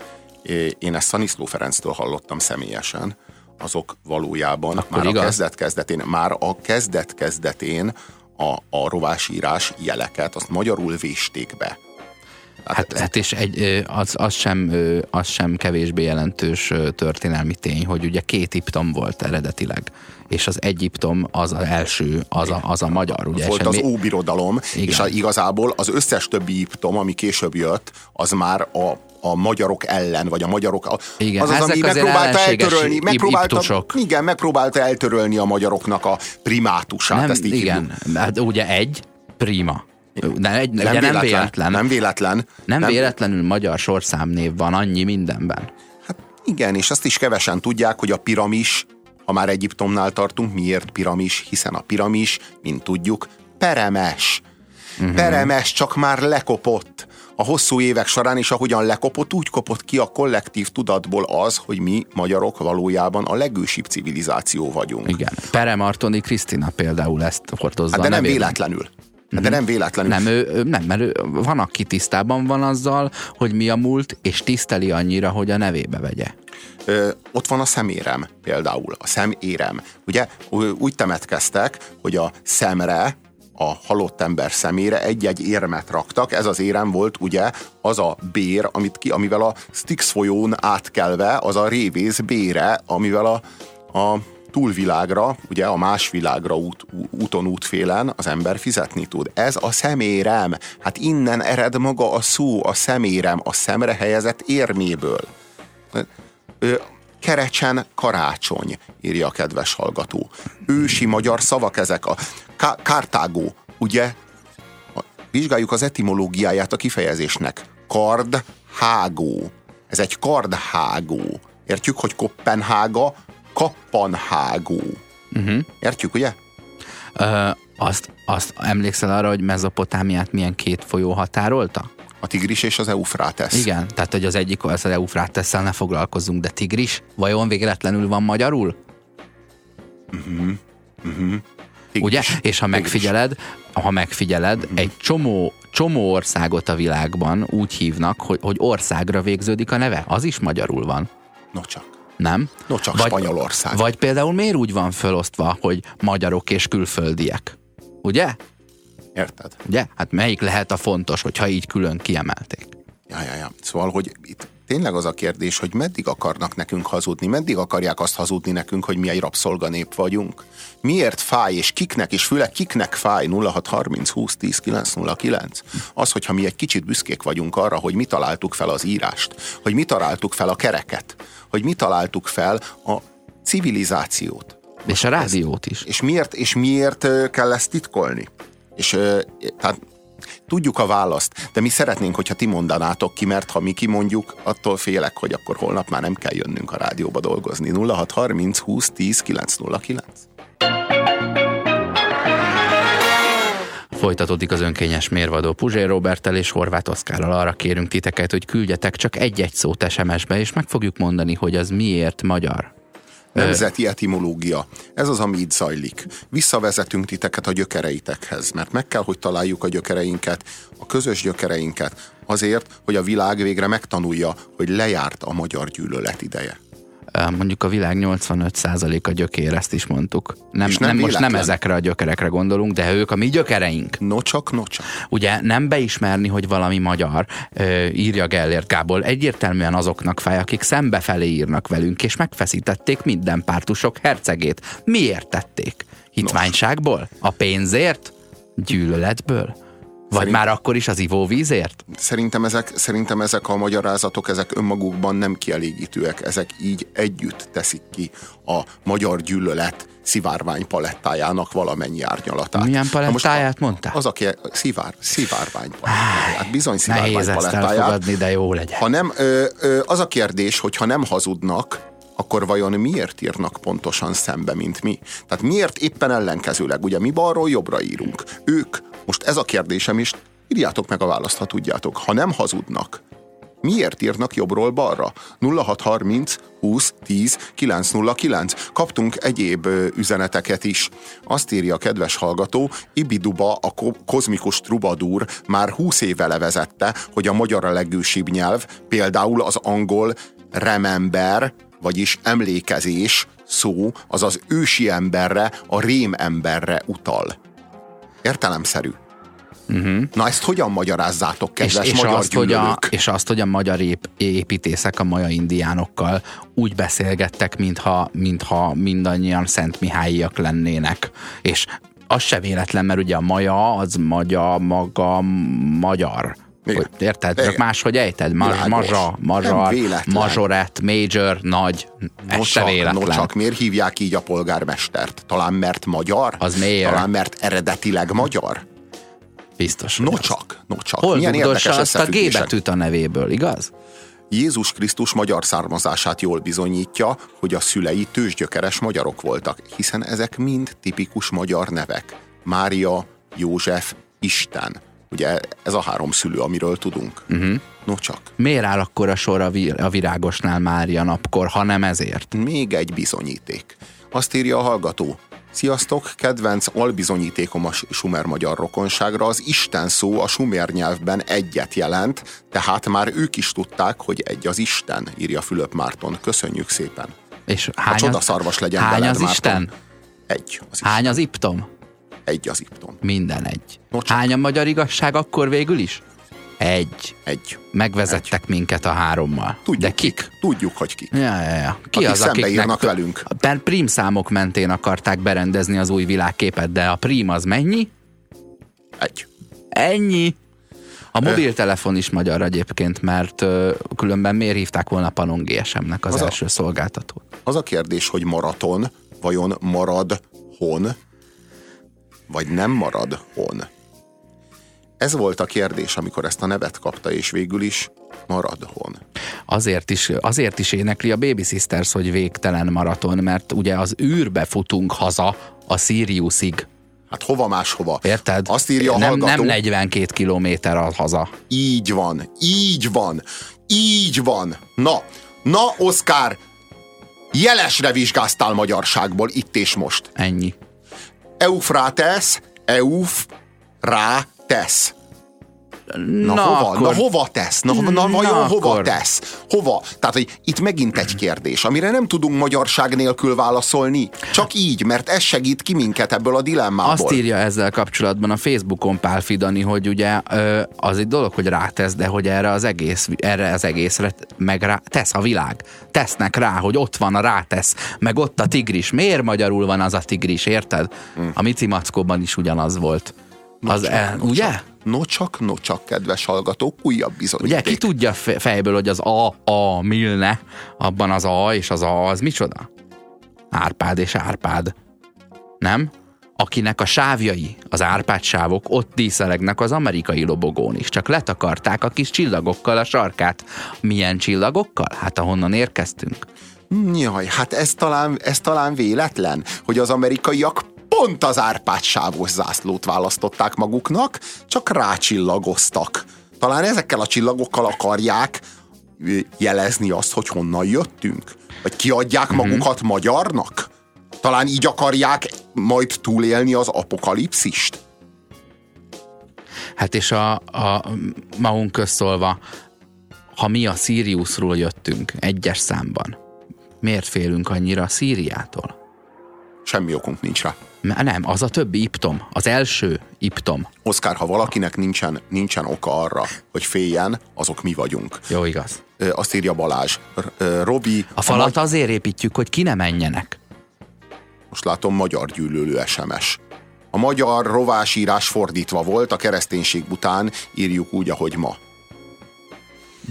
én ezt Szaniszló Ferenctől hallottam személyesen, azok valójában Akkor már igaz? a kezdet-kezdetén, már a kezdet-kezdetén a, a rovásírás jeleket, azt magyarul vésték be. Hát, hát és egy, az, az, sem, az sem kevésbé jelentős történelmi tény, hogy ugye két iptom volt eredetileg, és az Egyiptom az az első, az a, az a magyar. Ugye? Volt az óbirodalom, Igen. és a, igazából az összes többi iptom, ami később jött, az már a a magyarok ellen, vagy a magyarok... Igen, az az, ami megpróbálta eltörölni, megpróbálta, igen, megpróbálta eltörölni a magyaroknak a primátusát. Nem, ezt így igen, hát ugye egy, prima. De egy, nem, ugye véletlen, nem véletlen. Nem véletlen. Nem, nem véletlenül magyar sorszámnév van annyi mindenben. Hát igen, és azt is kevesen tudják, hogy a piramis, ha már Egyiptomnál tartunk, miért piramis? Hiszen a piramis, mint tudjuk, peremes. Uh-huh. Peremes, csak már lekopott a hosszú évek során, és ahogyan lekopott, úgy kopott ki a kollektív tudatból az, hogy mi magyarok valójában a legősibb civilizáció vagyunk. Igen. Pere Martoni Krisztina például ezt hordozza. Hát de nem véletlenül. Hát de nem véletlenül. Nem, ő, nem, mert ő, van, aki tisztában van azzal, hogy mi a múlt, és tiszteli annyira, hogy a nevébe vegye. Ö, ott van a szemérem például, a szemérem. Ugye úgy temetkeztek, hogy a szemre a halott ember szemére egy-egy érmet raktak. Ez az érem volt ugye az a bér, amit ki, amivel a Styx folyón átkelve, az a révész bére, amivel a, a túlvilágra, ugye a más világra út, úton útfélen az ember fizetni tud. Ez a szemérem. Hát innen ered maga a szó, a szemérem, a szemre helyezett érméből. Kerecsen karácsony, írja a kedves hallgató. Ősi magyar szavak ezek. A Kártágó, ugye? Vizsgáljuk az etimológiáját a kifejezésnek. Kard hágó. Ez egy kardhágó. Értjük, hogy Kopenhága kappanhágó. Uh-huh. Értjük, ugye? Ö, azt, azt emlékszel arra, hogy Mezopotámiát milyen két folyó határolta? A Tigris és az Eufrátesz. Igen, tehát hogy az egyik az, Eufrátesszel ne foglalkozunk, de Tigris vajon végletlenül van magyarul? Uh-huh. Uh-huh. Ugye? És ha megfigyeled, ha megfigyeled, uh-huh. egy csomó, csomó országot a világban úgy hívnak, hogy, hogy országra végződik a neve. Az is magyarul van. No csak. Nem? No csak vagy, Spanyolország. Vagy például miért úgy van fölosztva, hogy magyarok és külföldiek? Ugye? Érted? Ugye? Hát melyik lehet a fontos, hogyha így külön kiemelték? Ja, ja, ja. Szóval, hogy itt tényleg az a kérdés, hogy meddig akarnak nekünk hazudni, meddig akarják azt hazudni nekünk, hogy mi egy rabszolganép vagyunk. Miért fáj, és kiknek, és főleg kiknek fáj 0630 20 10 909? Az, hogyha mi egy kicsit büszkék vagyunk arra, hogy mi találtuk fel az írást, hogy mi találtuk fel a kereket, hogy mi találtuk fel a civilizációt. És a rádiót is. És miért, és miért kell ezt titkolni? És tehát Tudjuk a választ, de mi szeretnénk, hogyha ti mondanátok ki, mert ha mi kimondjuk, attól félek, hogy akkor holnap már nem kell jönnünk a rádióba dolgozni. 0630 20 10 909. Folytatódik az önkényes mérvadó Puzsér Robertel és Horváth Oszkárral arra kérünk titeket, hogy küldjetek csak egy-egy szót SMS-be, és meg fogjuk mondani, hogy az miért magyar. Nemzeti etimológia. Ez az, ami itt zajlik. Visszavezetünk titeket a gyökereitekhez, mert meg kell, hogy találjuk a gyökereinket, a közös gyökereinket, azért, hogy a világ végre megtanulja, hogy lejárt a magyar gyűlölet ideje mondjuk a világ 85%-a gyökér, ezt is mondtuk. Nem, nem, nem most nem ezekre a gyökerekre gondolunk, de ők a mi gyökereink. Nocsak, nocsak. Ugye nem beismerni, hogy valami magyar, írja Gellért Gábor, egyértelműen azoknak fáj, akik szembefelé írnak velünk, és megfeszítették minden pártusok hercegét. Miért tették? Hitványságból? A pénzért? Gyűlöletből? Vagy Szerint, már akkor is az ivóvízért? Szerintem ezek, szerintem ezek a magyarázatok, ezek önmagukban nem kielégítőek. Ezek így együtt teszik ki a magyar gyűlölet szivárvány palettájának valamennyi árnyalatát. Milyen palettáját mondtál? Az, aki szivár, szivárvány palettáját. Bizony szivárvány Nehéz palettáját. Elfogadni, de jó legyen. Ha nem, ö, ö, az a kérdés, hogy ha nem hazudnak, akkor vajon miért írnak pontosan szembe, mint mi? Tehát miért éppen ellenkezőleg? Ugye mi balról jobbra írunk. Ők most ez a kérdésem is, írjátok meg a választ, ha tudjátok. Ha nem hazudnak, miért írnak jobbról balra? 0630 20 10 909. Kaptunk egyéb üzeneteket is. Azt írja a kedves hallgató, Ibiduba a ko- kozmikus trubadúr már 20 éve levezette, hogy a magyar a legősibb nyelv, például az angol remember, vagyis emlékezés szó, az az ősi emberre, a rém emberre utal értelemszerű. Uh-huh. Na ezt hogyan magyarázzátok, kedves és, és magyar azt, hogy a, És azt, hogy a magyar ép, építészek a maja indiánokkal úgy beszélgettek, mintha, mintha mindannyian Szent Mihályiak lennének. És az se véletlen, mert ugye a maja az maga, maga magyar. Hogy, érted? Csak máshogy ejted. Ma, mazsa, mazsar, mazsorett, major, nagy. Ez se véletlen. No csak miért hívják így a polgármestert? Talán mert magyar? Az miért? Talán mert eredetileg magyar? Biztos. No csak, no csak. Hol Milyen érdekes azt a G betűt a nevéből, igaz? Jézus Krisztus magyar származását jól bizonyítja, hogy a szülei tőzsgyökeres magyarok voltak, hiszen ezek mind tipikus magyar nevek. Mária, József, Isten. Ugye ez a három szülő, amiről tudunk. Uh-huh. No csak. Miért áll akkor a sor a, vir- a virágosnál Mária napkor, ha nem ezért? Még egy bizonyíték. Azt írja a hallgató. Sziasztok, kedvenc albizonyítékom a sumer magyar rokonságra. Az Isten szó a sumer nyelvben egyet jelent, tehát már ők is tudták, hogy egy az Isten, írja Fülöp Márton. Köszönjük szépen. És hány a csodaszarvas legyen hány veled, az Isten? Egy. Az hány Isten. az Iptom? Egy az Iptom. Minden egy. No csak. Hány a magyar igazság akkor végül is? Egy. Egy. Megvezettek egy. minket a hárommal. Tudjuk, De kik? Tudjuk, hogy kik. Ja, ja, ja. Ki Akik az, szembeírnak velünk. Per prim számok mentén akarták berendezni az új világképet, de a prim az mennyi? Egy. Ennyi. A mobiltelefon is magyar egyébként, mert ö, különben miért hívták volna Panon GSM-nek az, az első a, szolgáltatót? Az a kérdés, hogy maraton, vajon marad hon, vagy nem marad hon? Ez volt a kérdés, amikor ezt a nevet kapta, és végül is marad hon. Azért is, azért is énekli a Baby Sisters, hogy végtelen maraton, mert ugye az űrbe futunk haza a Siriusig. Hát hova máshova? Érted? Azt írja a nem, hallgató. Nem 42 kilométer a haza. Így van, így van, így van. Na, na Oszkár, jelesre vizsgáztál magyarságból itt és most. Ennyi. Eufrates, euf, rá, tesz. Na, Na, hova? akkor- Na hova tesz? Na, na, Na, vajon hova akkor- tesz? Hova? Tehát, hogy itt megint egy kérdés, amire nem tudunk magyarság nélkül válaszolni. Csak így, mert ez segít ki minket ebből a dilemmából. Azt írja ezzel kapcsolatban a Facebookon Pál Fidani, hogy ugye az egy dolog, hogy rátesz, de hogy erre az egész, erre az egészre meg rá, tesz a világ. Tesznek rá, hogy ott van a rátesz, meg ott a tigris. Miért magyarul van az a tigris, érted? A Mici Mackóban is ugyanaz volt. Az, csak, e, no ugye? Csak, no csak, no csak, kedves hallgatók, újabb bizonyíték. Ugye, ki tudja fe- fejből, hogy az A, A, Milne, abban az A és az A, az micsoda? Árpád és Árpád. Nem? Akinek a sávjai, az Árpád sávok ott díszelegnek az amerikai lobogón is, csak letakarták a kis csillagokkal a sarkát. Milyen csillagokkal? Hát ahonnan érkeztünk. Jaj, hát ez talán, ez talán véletlen, hogy az amerikaiak pont az Árpád sávos zászlót választották maguknak, csak rácsillagoztak. Talán ezekkel a csillagokkal akarják jelezni azt, hogy honnan jöttünk? Vagy kiadják magukat magyarnak? Talán így akarják majd túlélni az apokalipszist? Hát és a, a magunk közszólva, ha mi a Siriusról jöttünk egyes számban, miért félünk annyira a Szíriától? Semmi okunk nincs rá. Nem, az a többi iptom, az első iptom. Oszkár, ha valakinek nincsen, nincsen oka arra, hogy féljen, azok mi vagyunk. Jó, igaz. Azt írja Balázs. Robi, A falat azért építjük, hogy ki ne menjenek. most látom magyar gyűlölő SMS. A magyar rovásírás fordítva volt, a kereszténység után írjuk úgy, ahogy ma.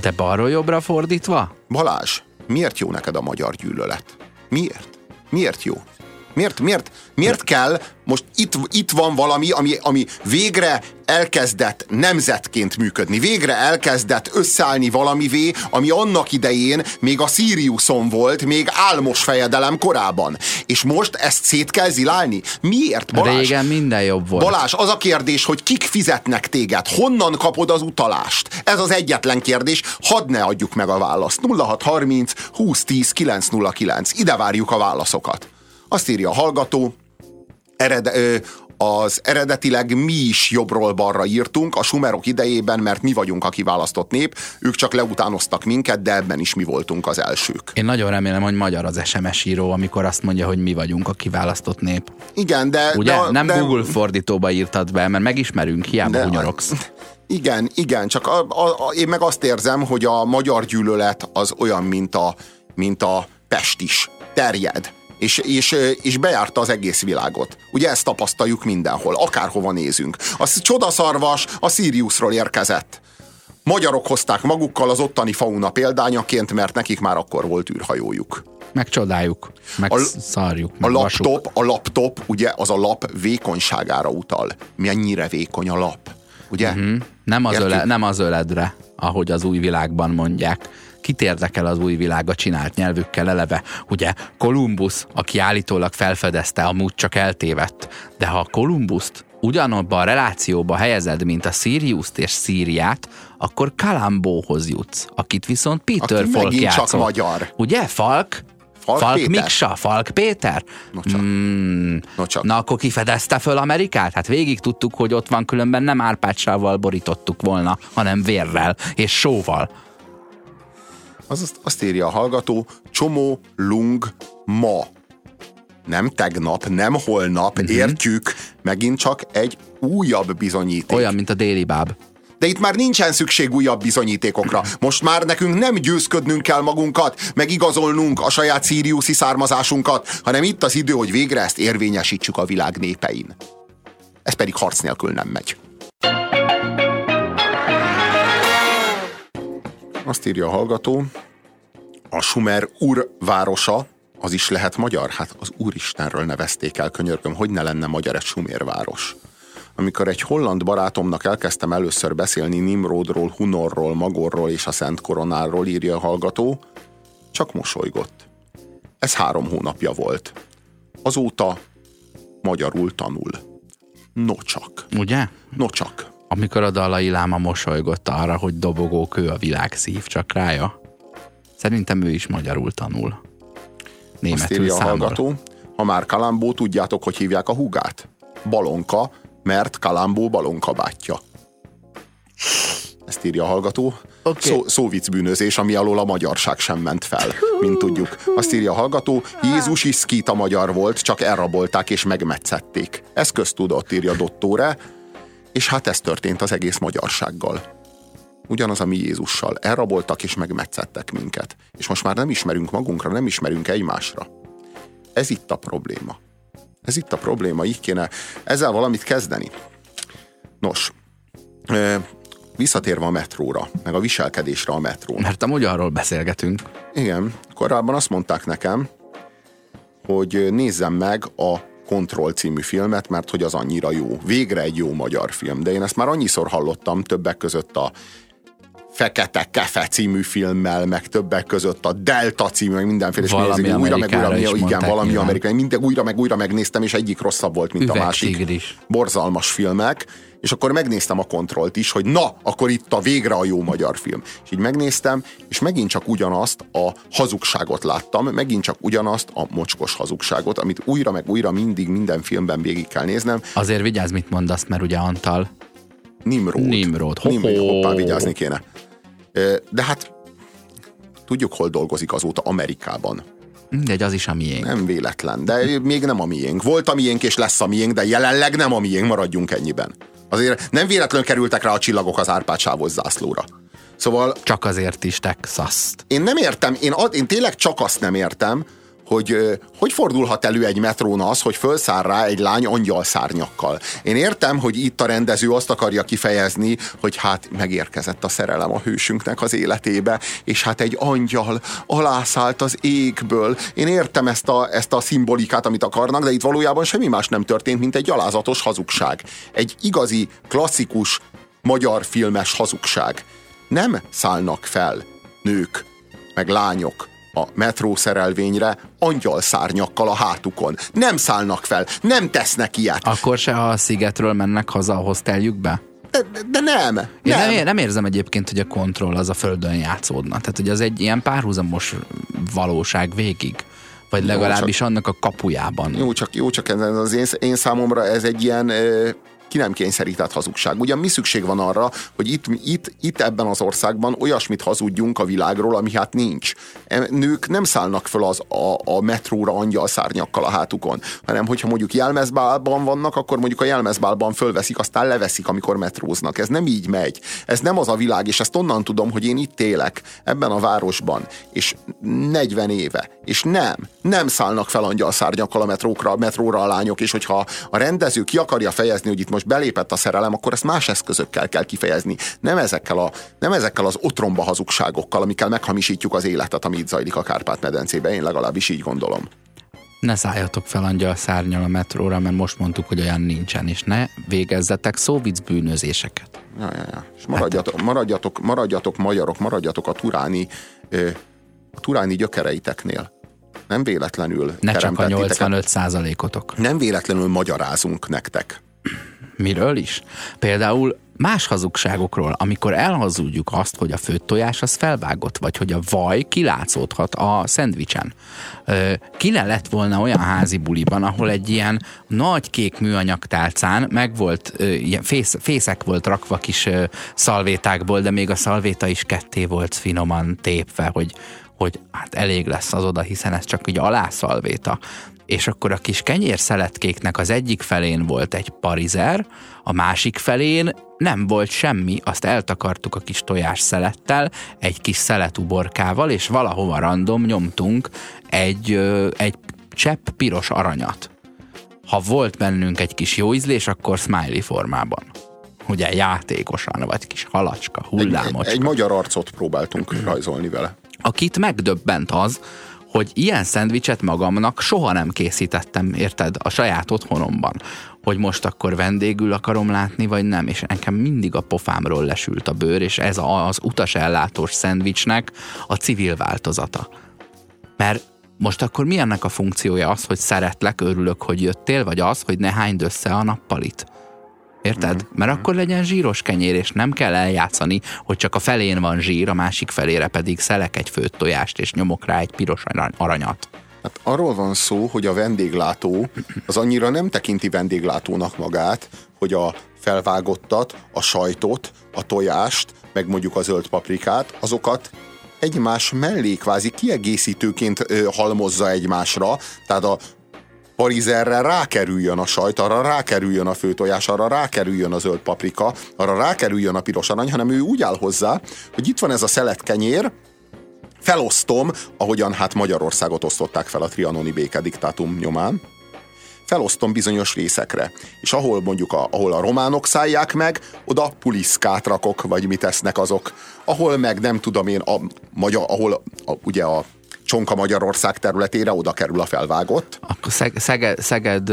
De balról jobbra fordítva? Balázs, miért jó neked a magyar gyűlölet? Miért? Miért jó? Miért, miért, miért kell, most itt, itt van valami, ami, ami végre elkezdett nemzetként működni, végre elkezdett összeállni valamivé, ami annak idején még a Siriuson volt, még álmos fejedelem korában. És most ezt szét kell zilálni? Miért, Balázs? Régen minden jobb volt. Balázs, az a kérdés, hogy kik fizetnek téged, honnan kapod az utalást? Ez az egyetlen kérdés, hadd ne adjuk meg a választ. 0630 2010 909. Ide várjuk a válaszokat. Azt írja a hallgató, ered, ö, az eredetileg mi is jobbról balra írtunk a sumerok idejében, mert mi vagyunk a kiválasztott nép, ők csak leutánoztak minket, de ebben is mi voltunk az elsők. Én nagyon remélem, hogy magyar az SMS író, amikor azt mondja, hogy mi vagyunk a kiválasztott nép. Igen, de... Ugye? de, Nem de, Google fordítóba írtad be, mert megismerünk, hiába hunyorogsz. [laughs] Igen, igen, csak a, a, a, én meg azt érzem, hogy a magyar gyűlölet az olyan, mint a, mint a pest is. Terjed. És, és, és bejárta az egész világot. Ugye ezt tapasztaljuk mindenhol, akárhova nézünk. A csodaszarvas a Siriusról érkezett. Magyarok hozták magukkal az ottani fauna példányaként, mert nekik már akkor volt űrhajójuk. Meg csodáljuk, meg A- szarjuk, A meg vasuk. laptop, a laptop, ugye az a lap vékonyságára utal. Mennyire vékony a lap, ugye? Mhm. Nem az, Értjük? öle, nem az öledre, ahogy az új világban mondják. Kit érdekel az új világa csinált nyelvükkel eleve? Ugye Kolumbusz, aki állítólag felfedezte, amúgy csak eltévedt. De ha Kolumbuszt ugyanabban a relációba helyezed, mint a Siriuszt és Szíriát, akkor Kalambóhoz jutsz, akit viszont Peter Aki Falk megint csak játszott. magyar. Ugye, Falk? Falk Falk Péter. Miksa, Falk Péter? No csak. Mm, No csak. Na akkor kifedezte föl Amerikát? Hát végig tudtuk, hogy ott van, különben nem árpádsával borítottuk volna, hanem vérrel és sóval. Az, azt, írja a hallgató, csomó lung ma. nem tegnap, nem holnap, uh-huh. értjük, megint csak egy újabb bizonyíték. Olyan, mint a déli báb. De itt már nincsen szükség újabb bizonyítékokra. Most már nekünk nem győzködnünk kell magunkat, meg igazolnunk a saját szíriuszi származásunkat, hanem itt az idő, hogy végre ezt érvényesítsük a világ népein. Ez pedig harc nélkül nem megy. Azt írja a hallgató, a Sumer Ur városa, az is lehet magyar? Hát az Úristenről nevezték el, könyörgöm, hogy ne lenne magyar egy Sumer város. Amikor egy holland barátomnak elkezdtem először beszélni Nimrodról, Hunorról, Magorról és a Szent Koronáról, írja a hallgató, csak mosolygott. Ez három hónapja volt. Azóta magyarul tanul. Nocsak. Ugye? Nocsak. Amikor a Dalai Láma mosolygott arra, hogy dobogókő a világ szív csak rája, szerintem ő is magyarul tanul. Németül Azt írja a hallgató, ha már Kalambó, tudjátok, hogy hívják a húgát? Balonka, mert Kalambó balonka bátyja. Ezt írja a hallgató. Okay. Szó, szóvic bűnözés, ami alól a magyarság sem ment fel, mint tudjuk. Azt írja a hallgató, Jézus is szkíta magyar volt, csak elrabolták és megmetszették. Ez köztudott, írja Dottore, és hát ez történt az egész magyarsággal. Ugyanaz, ami Jézussal. Elraboltak és megmetszettek minket. És most már nem ismerünk magunkra, nem ismerünk egymásra. Ez itt a probléma. Ez itt a probléma, így kéne ezzel valamit kezdeni. Nos, visszatérve a metróra, meg a viselkedésre a metrón. Mert amúgy arról beszélgetünk. Igen, korábban azt mondták nekem, hogy nézzem meg a Control című filmet, mert hogy az annyira jó. Végre egy jó magyar film. De én ezt már annyiszor hallottam, többek között a Fekete Kefe című filmmel, meg többek között a Delta című, meg mindenféle, és valami újra meg újra, igen, mondták, valami nyilván. amerikai, minden újra meg újra megnéztem, és egyik rosszabb volt, mint Üveg a másik. Tigris. Borzalmas filmek, és akkor megnéztem a kontrollt is, hogy na, akkor itt a végre a jó magyar film. És így megnéztem, és megint csak ugyanazt a hazugságot láttam, megint csak ugyanazt a mocskos hazugságot, amit újra meg újra mindig minden filmben végig kell néznem. Azért vigyázz, mit mondasz, mert ugye Antal Nimrod. Nimrod. Nimrod. Hoppá, vigyázni kéne. De hát tudjuk, hol dolgozik azóta Amerikában. De az is a miénk. Nem véletlen, de még nem a miénk. Volt a miénk és lesz a miénk, de jelenleg nem a miénk, maradjunk ennyiben. Azért nem véletlenül kerültek rá a csillagok az Árpád sávos zászlóra. Szóval... Csak azért is Texas-t. Én nem értem, én, ad, én tényleg csak azt nem értem, hogy hogy fordulhat elő egy metrón az, hogy fölszáll rá egy lány angyal szárnyakkal. Én értem, hogy itt a rendező azt akarja kifejezni, hogy hát megérkezett a szerelem a hősünknek az életébe, és hát egy angyal alászállt az égből. Én értem ezt a, ezt a szimbolikát, amit akarnak, de itt valójában semmi más nem történt, mint egy gyalázatos hazugság. Egy igazi, klasszikus magyar filmes hazugság. Nem szállnak fel nők, meg lányok a metró szerelvényre angyal szárnyakkal a hátukon. Nem szállnak fel, nem tesznek ilyet. Akkor se, ha a szigetről mennek haza a hosteljükbe? De, de nem. Én nem. nem. nem érzem egyébként, hogy a kontroll az a földön játszódna. Tehát, hogy az egy ilyen párhuzamos valóság végig. Vagy legalábbis jó, csak, annak a kapujában. Jó, csak, jó, csak ez az én, én számomra ez egy ilyen ki nem kényszerített hazugság. Ugyan mi szükség van arra, hogy itt, itt, itt ebben az országban olyasmit hazudjunk a világról, ami hát nincs. E, nők nem szállnak föl az, a, a metróra angyal szárnyakkal a hátukon, hanem hogyha mondjuk jelmezbálban vannak, akkor mondjuk a jelmezbálban fölveszik, aztán leveszik, amikor metróznak. Ez nem így megy. Ez nem az a világ, és ezt onnan tudom, hogy én itt élek, ebben a városban, és 40 éve, és nem, nem szállnak fel angyal szárnyakkal a metrókra, a metróra a lányok, és hogyha a rendező ki akarja fejezni, hogy itt most belépett a szerelem, akkor ezt más eszközökkel kell kifejezni. Nem ezekkel, a, nem ezekkel az otromba hazugságokkal, amikkel meghamisítjuk az életet, ami itt zajlik a Kárpát-medencében. Én legalábbis így gondolom. Ne szálljatok fel angyal szárnyal a metróra, mert most mondtuk, hogy olyan nincsen, és ne végezzetek szóvic bűnözéseket. Ja, ja, ja. És maradjatok, maradjatok, maradjatok magyarok, maradjatok a turáni, a turáni gyökereiteknél nem véletlenül Ne csak a 85 százalékotok. Nem véletlenül magyarázunk nektek. Miről is? Például más hazugságokról, amikor elhazudjuk azt, hogy a főtt tojás az felvágott, vagy hogy a vaj kilátszódhat a szendvicsen. Ki ne lett volna olyan házi buliban, ahol egy ilyen nagy kék műanyag tálcán meg volt, ilyen fész, fészek volt rakva kis szalvétákból, de még a szalvéta is ketté volt finoman tépve, hogy hogy hát elég lesz az oda, hiszen ez csak így alászalvéta. És akkor a kis kenyérszeletkéknek az egyik felén volt egy parizer, a másik felén nem volt semmi, azt eltakartuk a kis tojás szelettel, egy kis szeletuborkával, és valahova random nyomtunk egy, egy csepp piros aranyat. Ha volt bennünk egy kis jó ízlés, akkor smiley formában. Ugye játékosan, vagy kis halacska, hullámocska. Egy, egy, egy magyar arcot próbáltunk rajzolni vele. Akit megdöbbent az, hogy ilyen szendvicset magamnak soha nem készítettem, érted, a saját otthonomban. Hogy most akkor vendégül akarom látni, vagy nem. És nekem mindig a pofámról lesült a bőr, és ez az utasellátós szendvicsnek a civil változata. Mert most akkor mi ennek a funkciója az, hogy szeretlek, örülök, hogy jöttél, vagy az, hogy ne hányd össze a nappalit? Érted? Mm-hmm. Mert akkor legyen zsíros kenyér, és nem kell eljátszani, hogy csak a felén van zsír, a másik felére pedig szelek egy főtt tojást, és nyomok rá egy piros aranyat. Hát arról van szó, hogy a vendéglátó az annyira nem tekinti vendéglátónak magát, hogy a felvágottat, a sajtot, a tojást, meg mondjuk a zöld paprikát, azokat egymás mellé kvázi kiegészítőként ö, halmozza egymásra, tehát a parizerre rákerüljön a sajt, arra rákerüljön a főtojás, arra rákerüljön a zöld paprika, arra rákerüljön a piros arany, hanem ő úgy áll hozzá, hogy itt van ez a szelet kenyér, felosztom, ahogyan hát Magyarországot osztották fel a trianoni békediktátum nyomán, felosztom bizonyos részekre. És ahol mondjuk a, ahol a románok szállják meg, oda puliszkát rakok, vagy mit tesznek azok. Ahol meg nem tudom én, a, magyar, ahol a, ugye a Csonka Magyarország területére oda kerül a felvágott. Akkor Szeg- Szeged, Szeged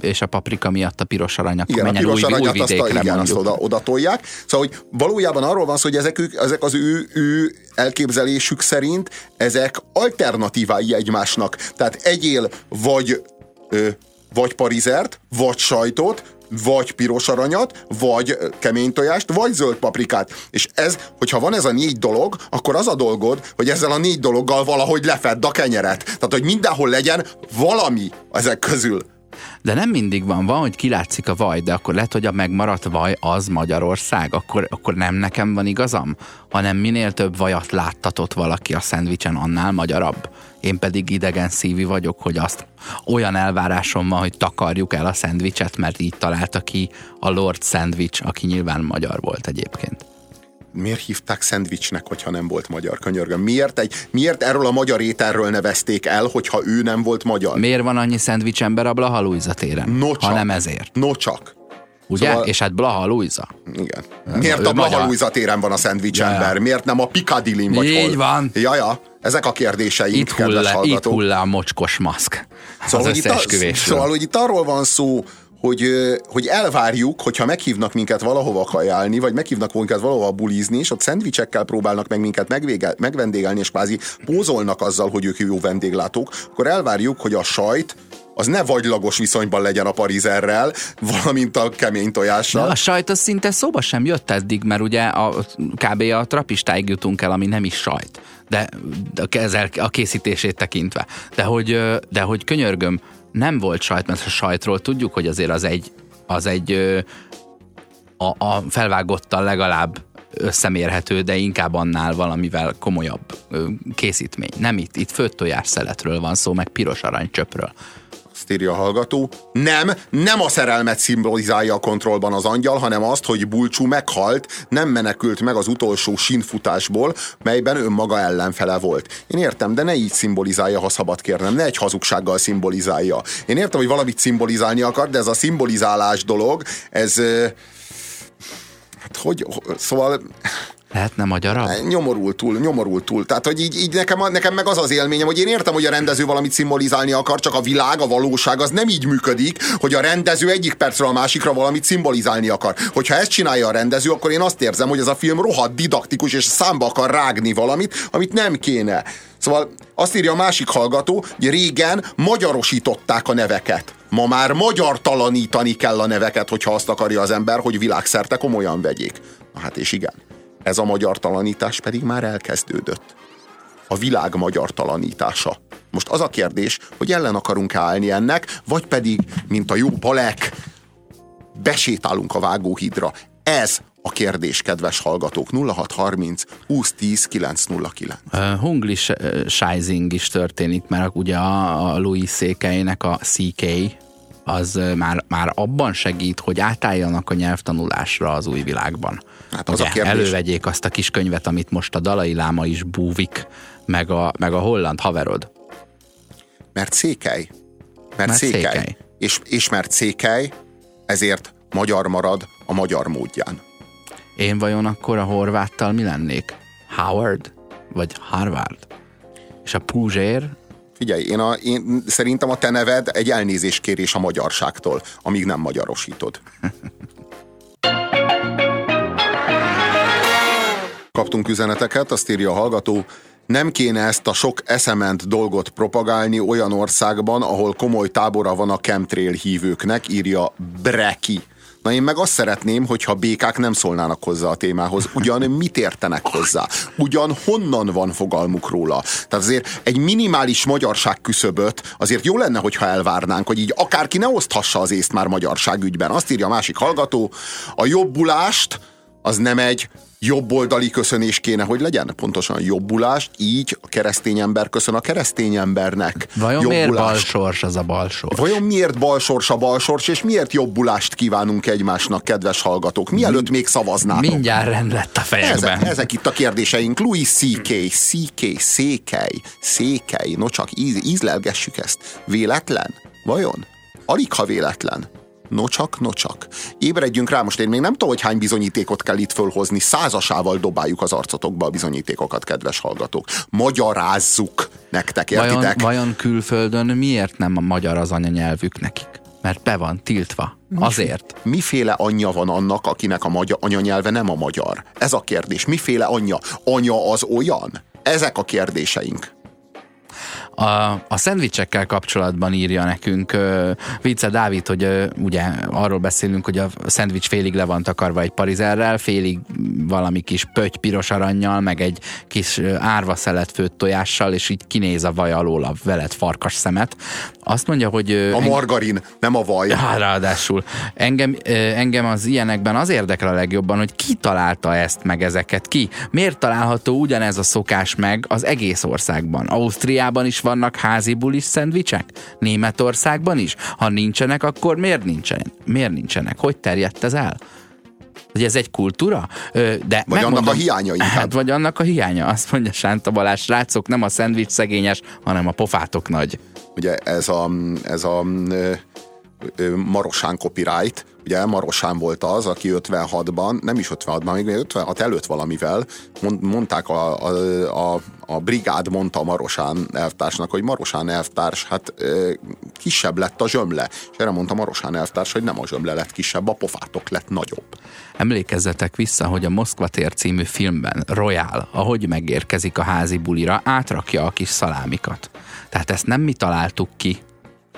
és a paprika miatt a piros arany, akkor igen, a piros új, aranyat új azt, a, igen, azt oda, oda tolják. Szóval, hogy valójában arról van szó, hogy ezek, ezek az ő, ő elképzelésük szerint ezek alternatívái egymásnak. Tehát egyél vagy ö, vagy parizert, vagy sajtot, vagy piros aranyat, vagy kemény tojást, vagy zöld paprikát. És ez, hogyha van ez a négy dolog, akkor az a dolgod, hogy ezzel a négy dologgal valahogy lefedd a kenyeret. Tehát, hogy mindenhol legyen valami ezek közül. De nem mindig van, van, hogy kilátszik a vaj, de akkor lehet, hogy a megmaradt vaj az Magyarország, akkor, akkor nem nekem van igazam, hanem minél több vajat láttatott valaki a szendvicsen, annál magyarabb. Én pedig idegen szívű vagyok, hogy azt olyan elvárásom van, hogy takarjuk el a szendvicset, mert így találta ki a Lord Sandwich, aki nyilván magyar volt egyébként miért hívták szendvicsnek, hogyha nem volt magyar könyörgöm? Miért, egy, miért erről a magyar ételről nevezték el, hogyha ő nem volt magyar? Miért van annyi szendvics ember a Blaha Luisa téren? No csak. Ha nem ezért. No csak. Ugye? Szóval... És hát Blaha Luisa. Igen. Miért a Blaha Luisa téren van a szendvics ja, ember? Miért nem a Piccadilly vagy Így hol? van. Ja, ja. Ezek a kérdéseink, itt hull, kedves. Itt hull a mocskos maszk. Szóval, hogy itt, szóval, hogy itt arról van szó, hogy, hogy elvárjuk, hogyha meghívnak minket valahova kajálni, vagy meghívnak minket valahova bulizni, és ott szendvicsekkel próbálnak meg minket megvége, megvendégelni, és kvázi pózolnak azzal, hogy ők jó vendéglátók, akkor elvárjuk, hogy a sajt az ne vagylagos viszonyban legyen a parizerrel, valamint a kemény tojással. De a sajt az szinte szóba sem jött eddig, mert ugye a, kb. a trapistáig jutunk el, ami nem is sajt, de a, készítését tekintve. De hogy, de hogy könyörgöm, nem volt sajt, mert a sajtról tudjuk, hogy azért az egy, az egy a, a felvágottal legalább összemérhető, de inkább annál valamivel komolyabb készítmény. Nem itt, itt főtt tojás szeletről van szó, meg piros aranycsöpről azt írja a hallgató. Nem, nem a szerelmet szimbolizálja a kontrollban az angyal, hanem azt, hogy Bulcsú meghalt, nem menekült meg az utolsó sinfutásból, melyben önmaga ellenfele volt. Én értem, de ne így szimbolizálja, ha szabad kérnem, ne egy hazugsággal szimbolizálja. Én értem, hogy valamit szimbolizálni akar, de ez a szimbolizálás dolog, ez... Hát hogy, szóval Lehetne magyarabb? Nyomorultul, nyomorultul. Tehát, hogy így, így nekem, nekem meg az az élményem, hogy én értem, hogy a rendező valamit szimbolizálni akar, csak a világ, a valóság az nem így működik, hogy a rendező egyik percről a másikra valamit szimbolizálni akar. Hogyha ezt csinálja a rendező, akkor én azt érzem, hogy ez a film rohadt didaktikus, és számba akar rágni valamit, amit nem kéne. Szóval azt írja a másik hallgató, hogy régen magyarosították a neveket. Ma már magyar talanítani kell a neveket, hogyha azt akarja az ember, hogy világszerte komolyan vegyék. Hát és igen. Ez a magyar talanítás pedig már elkezdődött. A világ magyar talanítása. Most az a kérdés, hogy ellen akarunk állni ennek, vagy pedig, mint a jó balek, besétálunk a vágóhídra. Ez a kérdés, kedves hallgatók. 0630 2010 909. Uh, Hungli Sizing is történik, mert ugye a, a Louis székeinek a CK az már, már abban segít, hogy átálljanak a nyelvtanulásra az új világban. Hát az Ugye, a kérdés... Elővegyék azt a kis könyvet, amit most a Dalai Láma is búvik, meg a, meg a holland haverod. Mert székely. Mert, mert székely. székely. És, és mert székely, ezért magyar marad a magyar módján. Én vajon akkor a horváttal mi lennék? Howard? Vagy Harvard? És a Puzsér? Figyelj, én, a, én szerintem a te neved egy elnézéskérés a magyarságtól, amíg nem magyarosítod. [laughs] Kaptunk üzeneteket, azt írja a hallgató, nem kéne ezt a sok eszement dolgot propagálni olyan országban, ahol komoly tábora van a chemtrail hívőknek, írja Breki. Na én meg azt szeretném, hogyha békák nem szólnának hozzá a témához. Ugyan mit értenek hozzá? Ugyan honnan van fogalmuk róla? Tehát azért egy minimális magyarság küszöböt azért jó lenne, hogyha elvárnánk, hogy így akárki ne oszthassa az észt már magyarság ügyben. Azt írja a másik hallgató, a jobbulást az nem egy jobboldali köszönés kéne, hogy legyen? Pontosan jobbulást, így a keresztény ember köszön a keresztény embernek. Vajon jobbulást. miért balsors az a balsors? Vajon miért balsors a balsors, és miért jobbulást kívánunk egymásnak, kedves hallgatók? Mielőtt Mi, még szavaznátok? Mindjárt rend lett a fejekben. Ezek, ezek itt a kérdéseink. Louis C.K. C.K. Székely. Székely. No csak íz, ízlelgessük ezt. Véletlen? Vajon? Alig ha véletlen nocsak, nocsak. Ébredjünk rá, most én még nem tudom, hogy hány bizonyítékot kell itt fölhozni, százasával dobáljuk az arcotokba a bizonyítékokat, kedves hallgatók. Magyarázzuk nektek, értitek? Vajon, vajon külföldön miért nem a magyar az anyanyelvük nekik? Mert be van tiltva. Azért. Miféle anyja van annak, akinek a magyar, anyanyelve nem a magyar? Ez a kérdés. Miféle anyja? Anya az olyan? Ezek a kérdéseink. A, a szendvicsekkel kapcsolatban írja nekünk Vice Dávid, hogy ugye arról beszélünk, hogy a szendvics félig le van takarva egy parizerrel, félig valami kis pöty piros aranyjal, meg egy kis árva szelet főtt tojással, és így kinéz a vaj alól a velet farkas szemet. Azt mondja, hogy... A margarin, eng... nem a vaj. [laughs] Ja, ráadásul. Engem, engem az ilyenekben az érdekel a legjobban, hogy ki találta ezt meg ezeket ki. Miért található ugyanez a szokás meg az egész országban? Ausztriában is vannak házi bulis szendvicsek? Németországban is? Ha nincsenek, akkor miért nincsenek? Miért nincsenek? Hogy terjedt ez el? hogy ez egy kultúra? De vagy annak a hiánya inkább. Hát, vagy annak a hiánya. Azt mondja Sánta Balázs, srácok, nem a szendvics szegényes, hanem a pofátok nagy. Ugye ez a, ez a Marosán copyright, ugye Marosán volt az, aki 56-ban, nem is 56-ban, még 56 előtt valamivel mondták a, a, a, a brigád mondta Marosán elvtársnak, hogy Marosán elvtárs, hát kisebb lett a zsömle. És erre mondta Marosán elvtárs, hogy nem a zsömle lett kisebb, a pofátok lett nagyobb. Emlékezzetek vissza, hogy a Moszkva tér című filmben Royal, ahogy megérkezik a házi bulira, átrakja a kis szalámikat. Tehát ezt nem mi találtuk ki,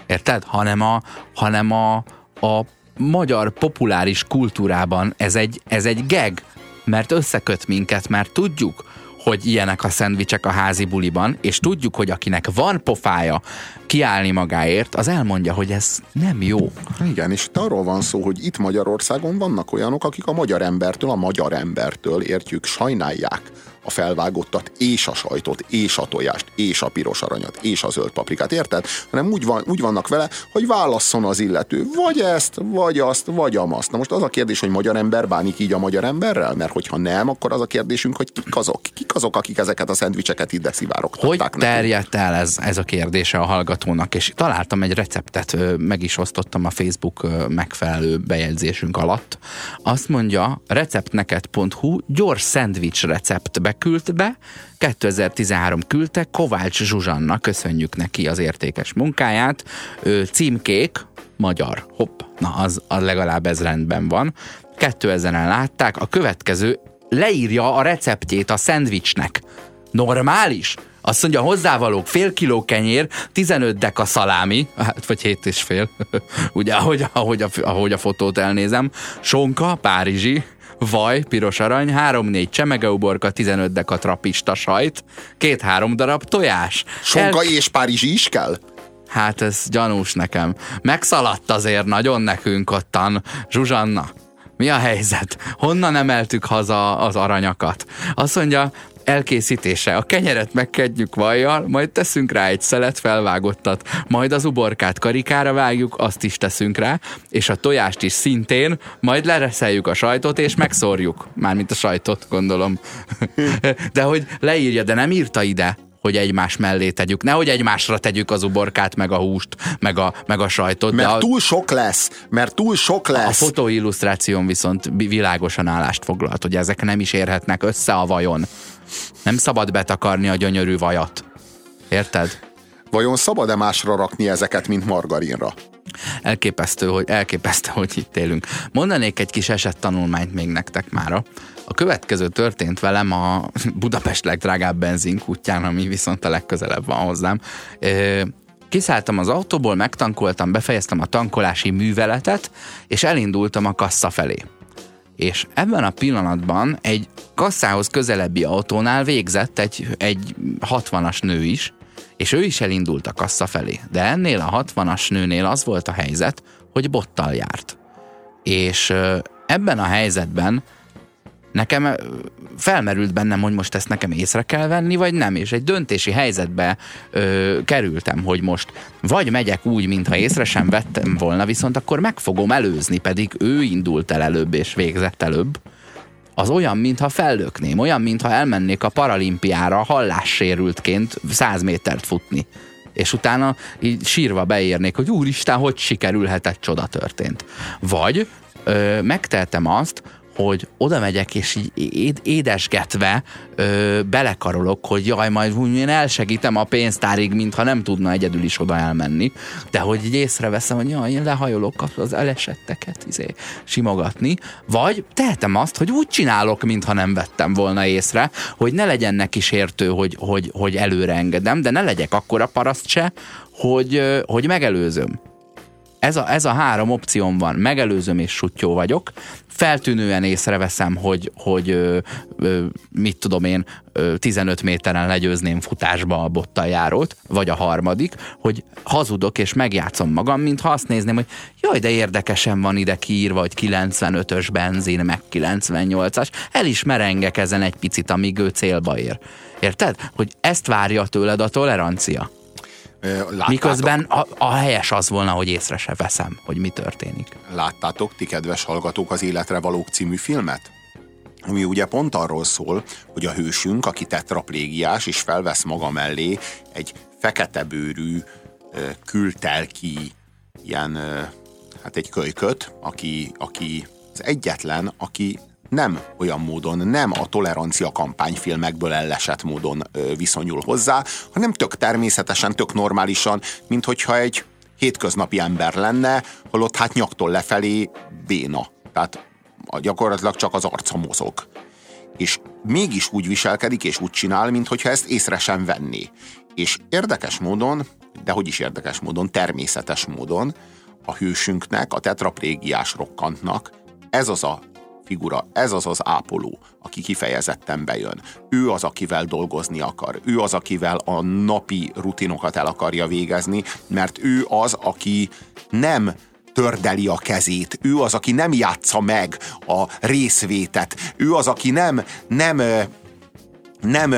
Érted? Hanem a, hanem a, a magyar populáris kultúrában ez egy, ez egy geg, mert összeköt minket, mert tudjuk, hogy ilyenek a szendvicsek a házi buliban, és tudjuk, hogy akinek van pofája kiállni magáért, az elmondja, hogy ez nem jó. Igen, és itt arról van szó, hogy itt Magyarországon vannak olyanok, akik a magyar embertől, a magyar embertől, értjük, sajnálják a felvágottat, és a sajtot, és a tojást, és a piros aranyat, és a zöld paprikát, érted? Hanem úgy, van, úgy vannak vele, hogy válasszon az illető, vagy ezt, vagy azt, vagy amazt. Na most az a kérdés, hogy magyar ember bánik így a magyar emberrel? Mert hogyha nem, akkor az a kérdésünk, hogy kik azok? Kik azok, akik ezeket a szendvicseket ide szivárogtatták Hogy terjedt el ez, ez a kérdése a hallgatónak? És találtam egy receptet, meg is osztottam a Facebook megfelelő bejegyzésünk alatt. Azt mondja, receptneket.hu gyors szendvics receptbe küldte be, 2013 küldte Kovács Zsuzsanna, köszönjük neki az értékes munkáját, ő címkék, magyar, hopp, na az, az legalább ez rendben van, 2000-en látták, a következő leírja a receptjét a szendvicsnek. Normális? Azt mondja, hozzávalók fél kiló kenyér, 15 deka szalámi, hát vagy 7 és fél, [laughs] ugye, ahogy, ahogy, a, ahogy a fotót elnézem, sonka, párizsi, vaj, piros arany, 3-4 csemegeuborka, 15 deka trapista sajt, két-három darab tojás. Sonka El... és párizsi is kell? Hát ez gyanús nekem. Megszaladt azért nagyon nekünk ottan, Zsuzsanna. Mi a helyzet? Honnan emeltük haza az aranyakat? Azt mondja, elkészítése. A kenyeret megkedjük vajjal, majd teszünk rá egy szelet felvágottat, majd az uborkát karikára vágjuk, azt is teszünk rá, és a tojást is szintén, majd lereszeljük a sajtot, és megszórjuk. Mármint a sajtot, gondolom. [laughs] De hogy leírja, de nem írta ide, hogy egymás mellé tegyük. Nehogy egymásra tegyük az uborkát, meg a húst, meg a, meg a sajtot. Mert de a, túl sok lesz, mert túl sok lesz. A fotóillusztráción viszont világosan állást foglalt, hogy ezek nem is érhetnek össze a vajon. Nem szabad betakarni a gyönyörű vajat. Érted? Vajon szabad-e másra rakni ezeket, mint margarinra? Elképesztő, hogy, elképesztő, hogy itt élünk. Mondanék egy kis esettanulmányt még nektek mára. A következő történt velem a [laughs] Budapest legdrágább benzinkútján, ami viszont a legközelebb van hozzám. Kiszálltam az autóból, megtankoltam, befejeztem a tankolási műveletet, és elindultam a kassa felé. És ebben a pillanatban egy kasszához közelebbi autónál végzett egy, egy 60-as nő is, és ő is elindult a kassa felé. De ennél a 60-as nőnél az volt a helyzet, hogy bottal járt. És ebben a helyzetben nekem felmerült bennem, hogy most ezt nekem észre kell venni, vagy nem, és egy döntési helyzetbe ö, kerültem, hogy most vagy megyek úgy, mintha észre sem vettem volna, viszont akkor meg fogom előzni, pedig ő indult el előbb és végzett előbb, az olyan, mintha fellökném, olyan, mintha elmennék a paralimpiára hallássérültként 100 métert futni. És utána így sírva beérnék, hogy úristen, hogy sikerülhet egy csoda történt. Vagy ö, megteltem azt, hogy oda megyek, és így édesgetve ö, belekarolok, hogy jaj, majd én elsegítem a pénztárig, mintha nem tudna egyedül is oda elmenni, de hogy így észreveszem, hogy jaj, én lehajolok az elesetteket izé, simogatni, vagy tehetem azt, hogy úgy csinálok, mintha nem vettem volna észre, hogy ne legyen neki sértő, hogy, hogy, hogy előre engedem, de ne legyek akkora paraszt se, hogy, hogy megelőzöm. Ez a, ez a három opcióm van. Megelőzöm és sutyó vagyok. Feltűnően észreveszem, hogy, hogy ö, ö, mit tudom én, ö, 15 méteren legyőzném futásba a bottal járót, vagy a harmadik, hogy hazudok és megjátszom magam, mintha azt nézném, hogy jaj, de érdekesen van ide kiírva, hogy 95-ös benzin, meg 98-as. El is merengek ezen egy picit, amíg ő célba ér. Érted? Hogy ezt várja tőled a tolerancia. Láttátok? Miközben a, a helyes az volna, hogy észre se veszem, hogy mi történik. Láttátok, ti kedves hallgatók, az Életre Valók című filmet? ami ugye pont arról szól, hogy a hősünk, aki tetraplégiás, és felvesz maga mellé egy fekete bőrű, kültelki, ilyen, hát egy kölyköt, aki, aki az egyetlen, aki nem olyan módon, nem a tolerancia kampányfilmekből ellesett módon viszonyul hozzá, hanem tök természetesen, tök normálisan, mint hogyha egy hétköznapi ember lenne, holott hát nyaktól lefelé béna. Tehát gyakorlatilag csak az arca mozog. És mégis úgy viselkedik és úgy csinál, mintha ezt észre sem venné. És érdekes módon, de hogy is érdekes módon, természetes módon a hősünknek, a tetraplégiás rokkantnak ez az a figura, ez az az ápoló, aki kifejezetten bejön. Ő az, akivel dolgozni akar. Ő az, akivel a napi rutinokat el akarja végezni, mert ő az, aki nem tördeli a kezét. Ő az, aki nem játsza meg a részvétet. Ő az, aki nem, nem, nem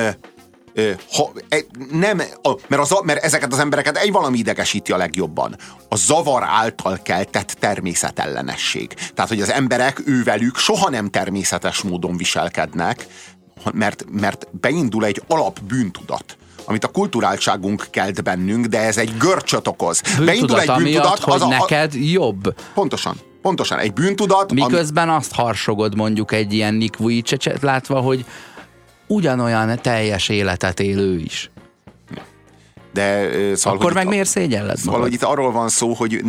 ha, e, nem, a, mert, az, mert ezeket az embereket egy valami idegesíti a legjobban. A zavar által keltett természetellenesség. Tehát, hogy az emberek ővelük soha nem természetes módon viselkednek, mert, mert beindul egy alapbűntudat amit a kulturáltságunk kelt bennünk, de ez egy görcsöt okoz. Bűntudat, Beindul egy bűntudat, amiatt, hogy az a, neked jobb. Pontosan. Pontosan, egy bűntudat. Miközben ami... azt harsogod mondjuk egy ilyen Nick Vujicicet látva, hogy ugyanolyan teljes életet élő is. De, szóval, Akkor meg a, miért szégyelled Szóval, hogy itt arról van szó, hogy,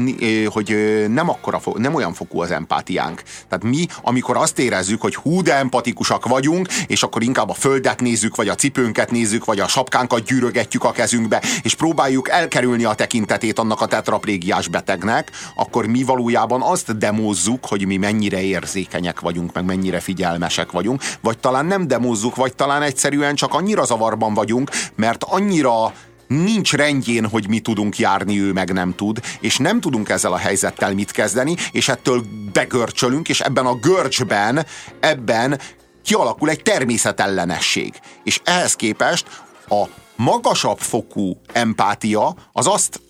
hogy nem, akkora, nem olyan fokú az empátiánk. Tehát mi, amikor azt érezzük, hogy hú, de empatikusak vagyunk, és akkor inkább a földet nézzük, vagy a cipőnket nézzük, vagy a sapkánkat gyűrögetjük a kezünkbe, és próbáljuk elkerülni a tekintetét annak a tetraplégiás betegnek, akkor mi valójában azt demózzuk, hogy mi mennyire érzékenyek vagyunk, meg mennyire figyelmesek vagyunk, vagy talán nem demózzuk, vagy talán egyszerűen csak annyira zavarban vagyunk, mert annyira nincs rendjén, hogy mi tudunk járni, ő meg nem tud, és nem tudunk ezzel a helyzettel mit kezdeni, és ettől begörcsölünk, és ebben a görcsben, ebben kialakul egy természetellenesség. És ehhez képest a magasabb fokú empátia az azt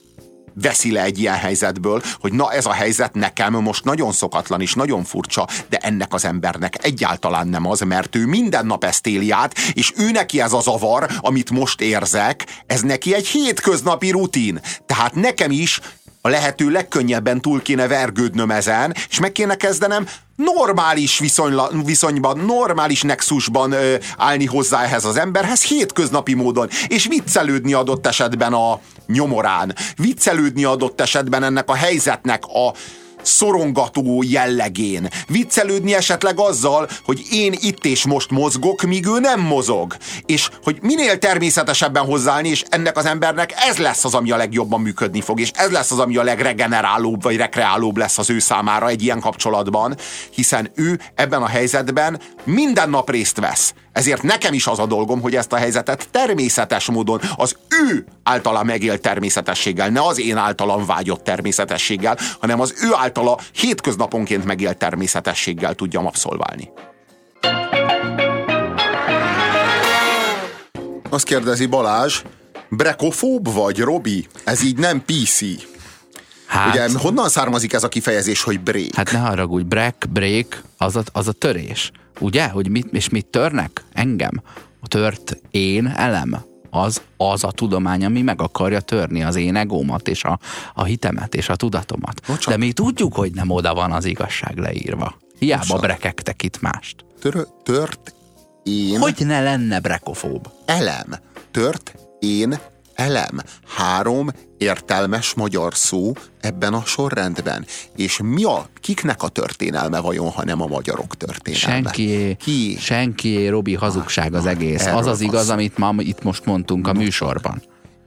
veszi le egy ilyen helyzetből, hogy na ez a helyzet nekem most nagyon szokatlan és nagyon furcsa, de ennek az embernek egyáltalán nem az, mert ő minden nap ezt éli át, és ő neki ez a zavar, amit most érzek, ez neki egy hétköznapi rutin. Tehát nekem is a lehető legkönnyebben túl kéne vergődnöm ezen, és meg kéne kezdenem normális viszonyla, viszonyban, normális nexusban ö, állni hozzá ehhez az emberhez, hétköznapi módon, és viccelődni adott esetben a nyomorán, viccelődni adott esetben ennek a helyzetnek a szorongató jellegén. Viccelődni esetleg azzal, hogy én itt és most mozgok, míg ő nem mozog. És hogy minél természetesebben hozzáállni, és ennek az embernek ez lesz az, ami a legjobban működni fog, és ez lesz az, ami a legregenerálóbb vagy rekreálóbb lesz az ő számára egy ilyen kapcsolatban, hiszen ő ebben a helyzetben minden nap részt vesz. Ezért nekem is az a dolgom, hogy ezt a helyzetet természetes módon, az ő általa megélt természetességgel, ne az én általam vágyott természetességgel, hanem az ő általa hétköznaponként megélt természetességgel tudjam abszolválni. Azt kérdezi Balázs, brekofób vagy, Robi? Ez így nem PC. Hát, Ugye honnan származik ez a kifejezés, hogy break? Hát ne haragudj, break, break, az a, az a törés. Ugye? Hogy mit, és mit törnek? Engem. A tört én elem. Az, az a tudomány, ami meg akarja törni az én egómat, és a, a hitemet, és a tudatomat. Bocsán. De mi tudjuk, hogy nem oda van az igazság leírva. Hiába Bocsán. brekektek itt mást. Tör, tört én... Hogy ne lenne brekofób? Elem. Tört én elem. Három értelmes magyar szó ebben a sorrendben. És mi a, kiknek a történelme vajon, ha nem a magyarok történelme? Senki, Ki? senki Robi hazugság az egész. Az az igaz, amit ma itt most mondtunk a műsorban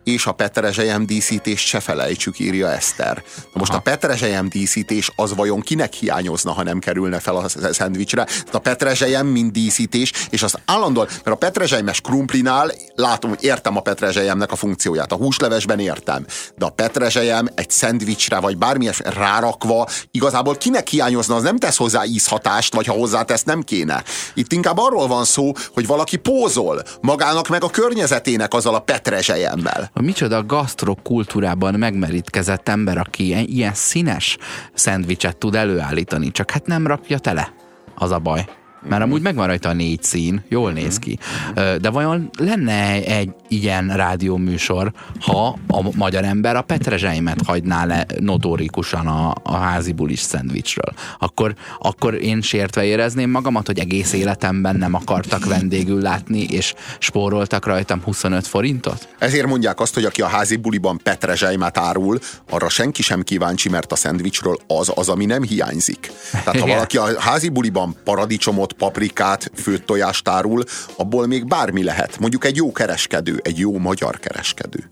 és a petrezselyem díszítést se felejtsük, írja Eszter. Na most Aha. a petrezselyem díszítés az vajon kinek hiányozna, ha nem kerülne fel a szendvicsre? A petrezselyem mint díszítés, és az állandóan, mert a petrezselymes krumplinál látom, hogy értem a petrezselyemnek a funkcióját, a húslevesben értem, de a petrezselyem egy szendvicsre, vagy bármilyen rárakva, igazából kinek hiányozna, az nem tesz hozzá ízhatást, vagy ha hozzátesz, nem kéne. Itt inkább arról van szó, hogy valaki pózol magának meg a környezetének azzal a petrezselyemmel micsoda gasztrokultúrában megmerítkezett ember, aki ilyen színes szendvicset tud előállítani, csak hát nem rakja tele. Az a baj. Mert amúgy megvan rajta a négy szín, jól néz ki. De vajon lenne egy ilyen rádióműsor, ha a magyar ember a petrezseimet hagyná le notórikusan a, a házi bulis szendvicsről? Akkor, akkor én sértve érezném magamat, hogy egész életemben nem akartak vendégül látni, és spóroltak rajtam 25 forintot? Ezért mondják azt, hogy aki a házi buliban petrezseimet árul, arra senki sem kíváncsi, mert a szendvicsről az az, ami nem hiányzik. Tehát ha valaki a házi buliban paradicsomot főtt paprikát, főtt tojást árul, abból még bármi lehet. Mondjuk egy jó kereskedő, egy jó magyar kereskedő.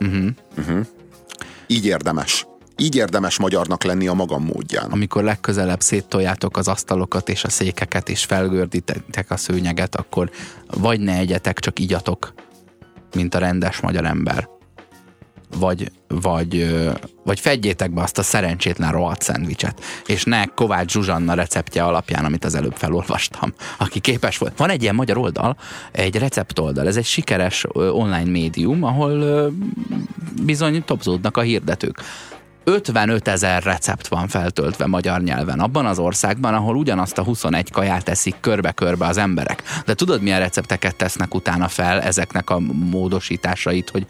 Uh-huh. Uh-huh. Így érdemes. Így érdemes magyarnak lenni a magam módján. Amikor legközelebb széttoljátok az asztalokat és a székeket, és felgördítek a szőnyeget, akkor vagy ne egyetek, csak igyatok, mint a rendes magyar ember vagy, vagy, vagy fedjétek be azt a szerencsétlen rohadt szendvicset, és ne Kovács Zsuzsanna receptje alapján, amit az előbb felolvastam, aki képes volt. Van egy ilyen magyar oldal, egy receptoldal, ez egy sikeres online médium, ahol bizony topzódnak a hirdetők. 55 ezer recept van feltöltve magyar nyelven abban az országban, ahol ugyanazt a 21 kaját teszik körbe-körbe az emberek. De tudod, milyen recepteket tesznek utána fel ezeknek a módosításait, hogy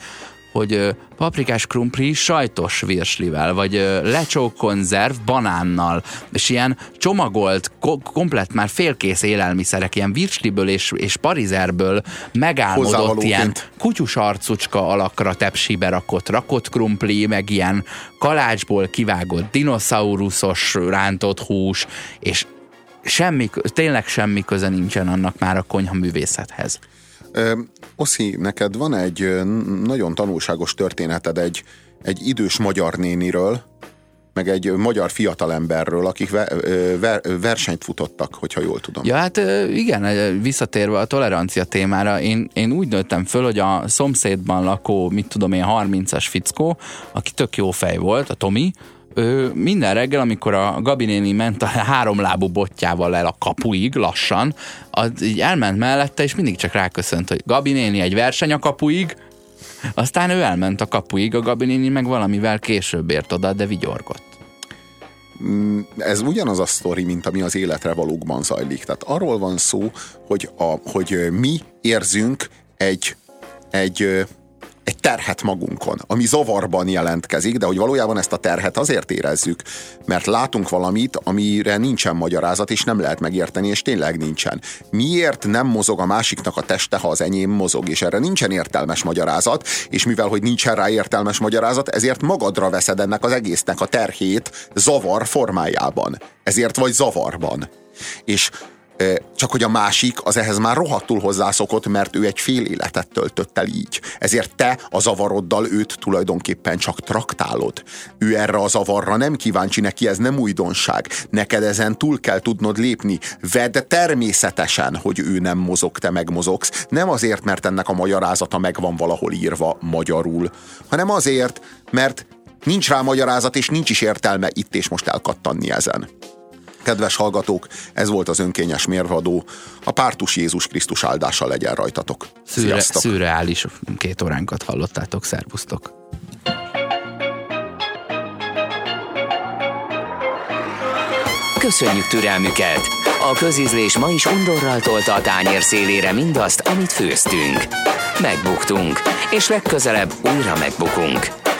hogy paprikás krumpli sajtos virslivel, vagy lecsó konzerv banánnal, és ilyen csomagolt, ko- komplet már félkész élelmiszerek, ilyen virsliből és, és parizerből megálmodott ilyen kutyus arcucska alakra tepsibe rakott, rakott krumpli, meg ilyen kalácsból kivágott dinoszauruszos rántott hús, és semmi, tényleg semmi köze nincsen annak már a konyha művészethez. Oszi, neked van egy nagyon tanulságos történeted egy, egy idős magyar néniről, meg egy magyar fiatalemberről, akik ve, ver, versenyt futottak, hogyha jól tudom. Ja, hát igen, visszatérve a tolerancia témára, én, én úgy nőttem föl, hogy a szomszédban lakó, mit tudom én, 30-as fickó, aki tök jó fej volt, a Tomi, ő minden reggel, amikor a Gabi néni ment a háromlábú botjával el a kapuig lassan, az így elment mellette, és mindig csak ráköszönt, hogy Gabi néni egy verseny a kapuig, aztán ő elment a kapuig, a Gabi néni meg valamivel később ért oda, de vigyorgott. Mm, ez ugyanaz a sztori, mint ami az életre valókban zajlik. Tehát arról van szó, hogy, a, hogy mi érzünk egy, egy egy terhet magunkon, ami zavarban jelentkezik, de hogy valójában ezt a terhet azért érezzük, mert látunk valamit, amire nincsen magyarázat, és nem lehet megérteni, és tényleg nincsen. Miért nem mozog a másiknak a teste, ha az enyém mozog, és erre nincsen értelmes magyarázat, és mivel, hogy nincsen rá értelmes magyarázat, ezért magadra veszed ennek az egésznek a terhét zavar formájában. Ezért vagy zavarban. És csak hogy a másik az ehhez már rohadtul hozzászokott, mert ő egy fél életet töltött el így. Ezért te a zavaroddal őt tulajdonképpen csak traktálod. Ő erre a zavarra nem kíváncsi neki, ez nem újdonság. Neked ezen túl kell tudnod lépni. Vedd természetesen, hogy ő nem mozog, te megmozogsz. Nem azért, mert ennek a magyarázata megvan valahol írva magyarul, hanem azért, mert nincs rá magyarázat, és nincs is értelme itt és most elkattanni ezen. Kedves hallgatók, ez volt az önkényes mérvadó. A pártus Jézus Krisztus áldása legyen rajtatok. Szűre, szürreális két óránkat hallottátok, szervusztok! Köszönjük türelmüket! A közizlés ma is undorral tolta a tányér szélére mindazt, amit főztünk. Megbuktunk, és legközelebb újra megbukunk.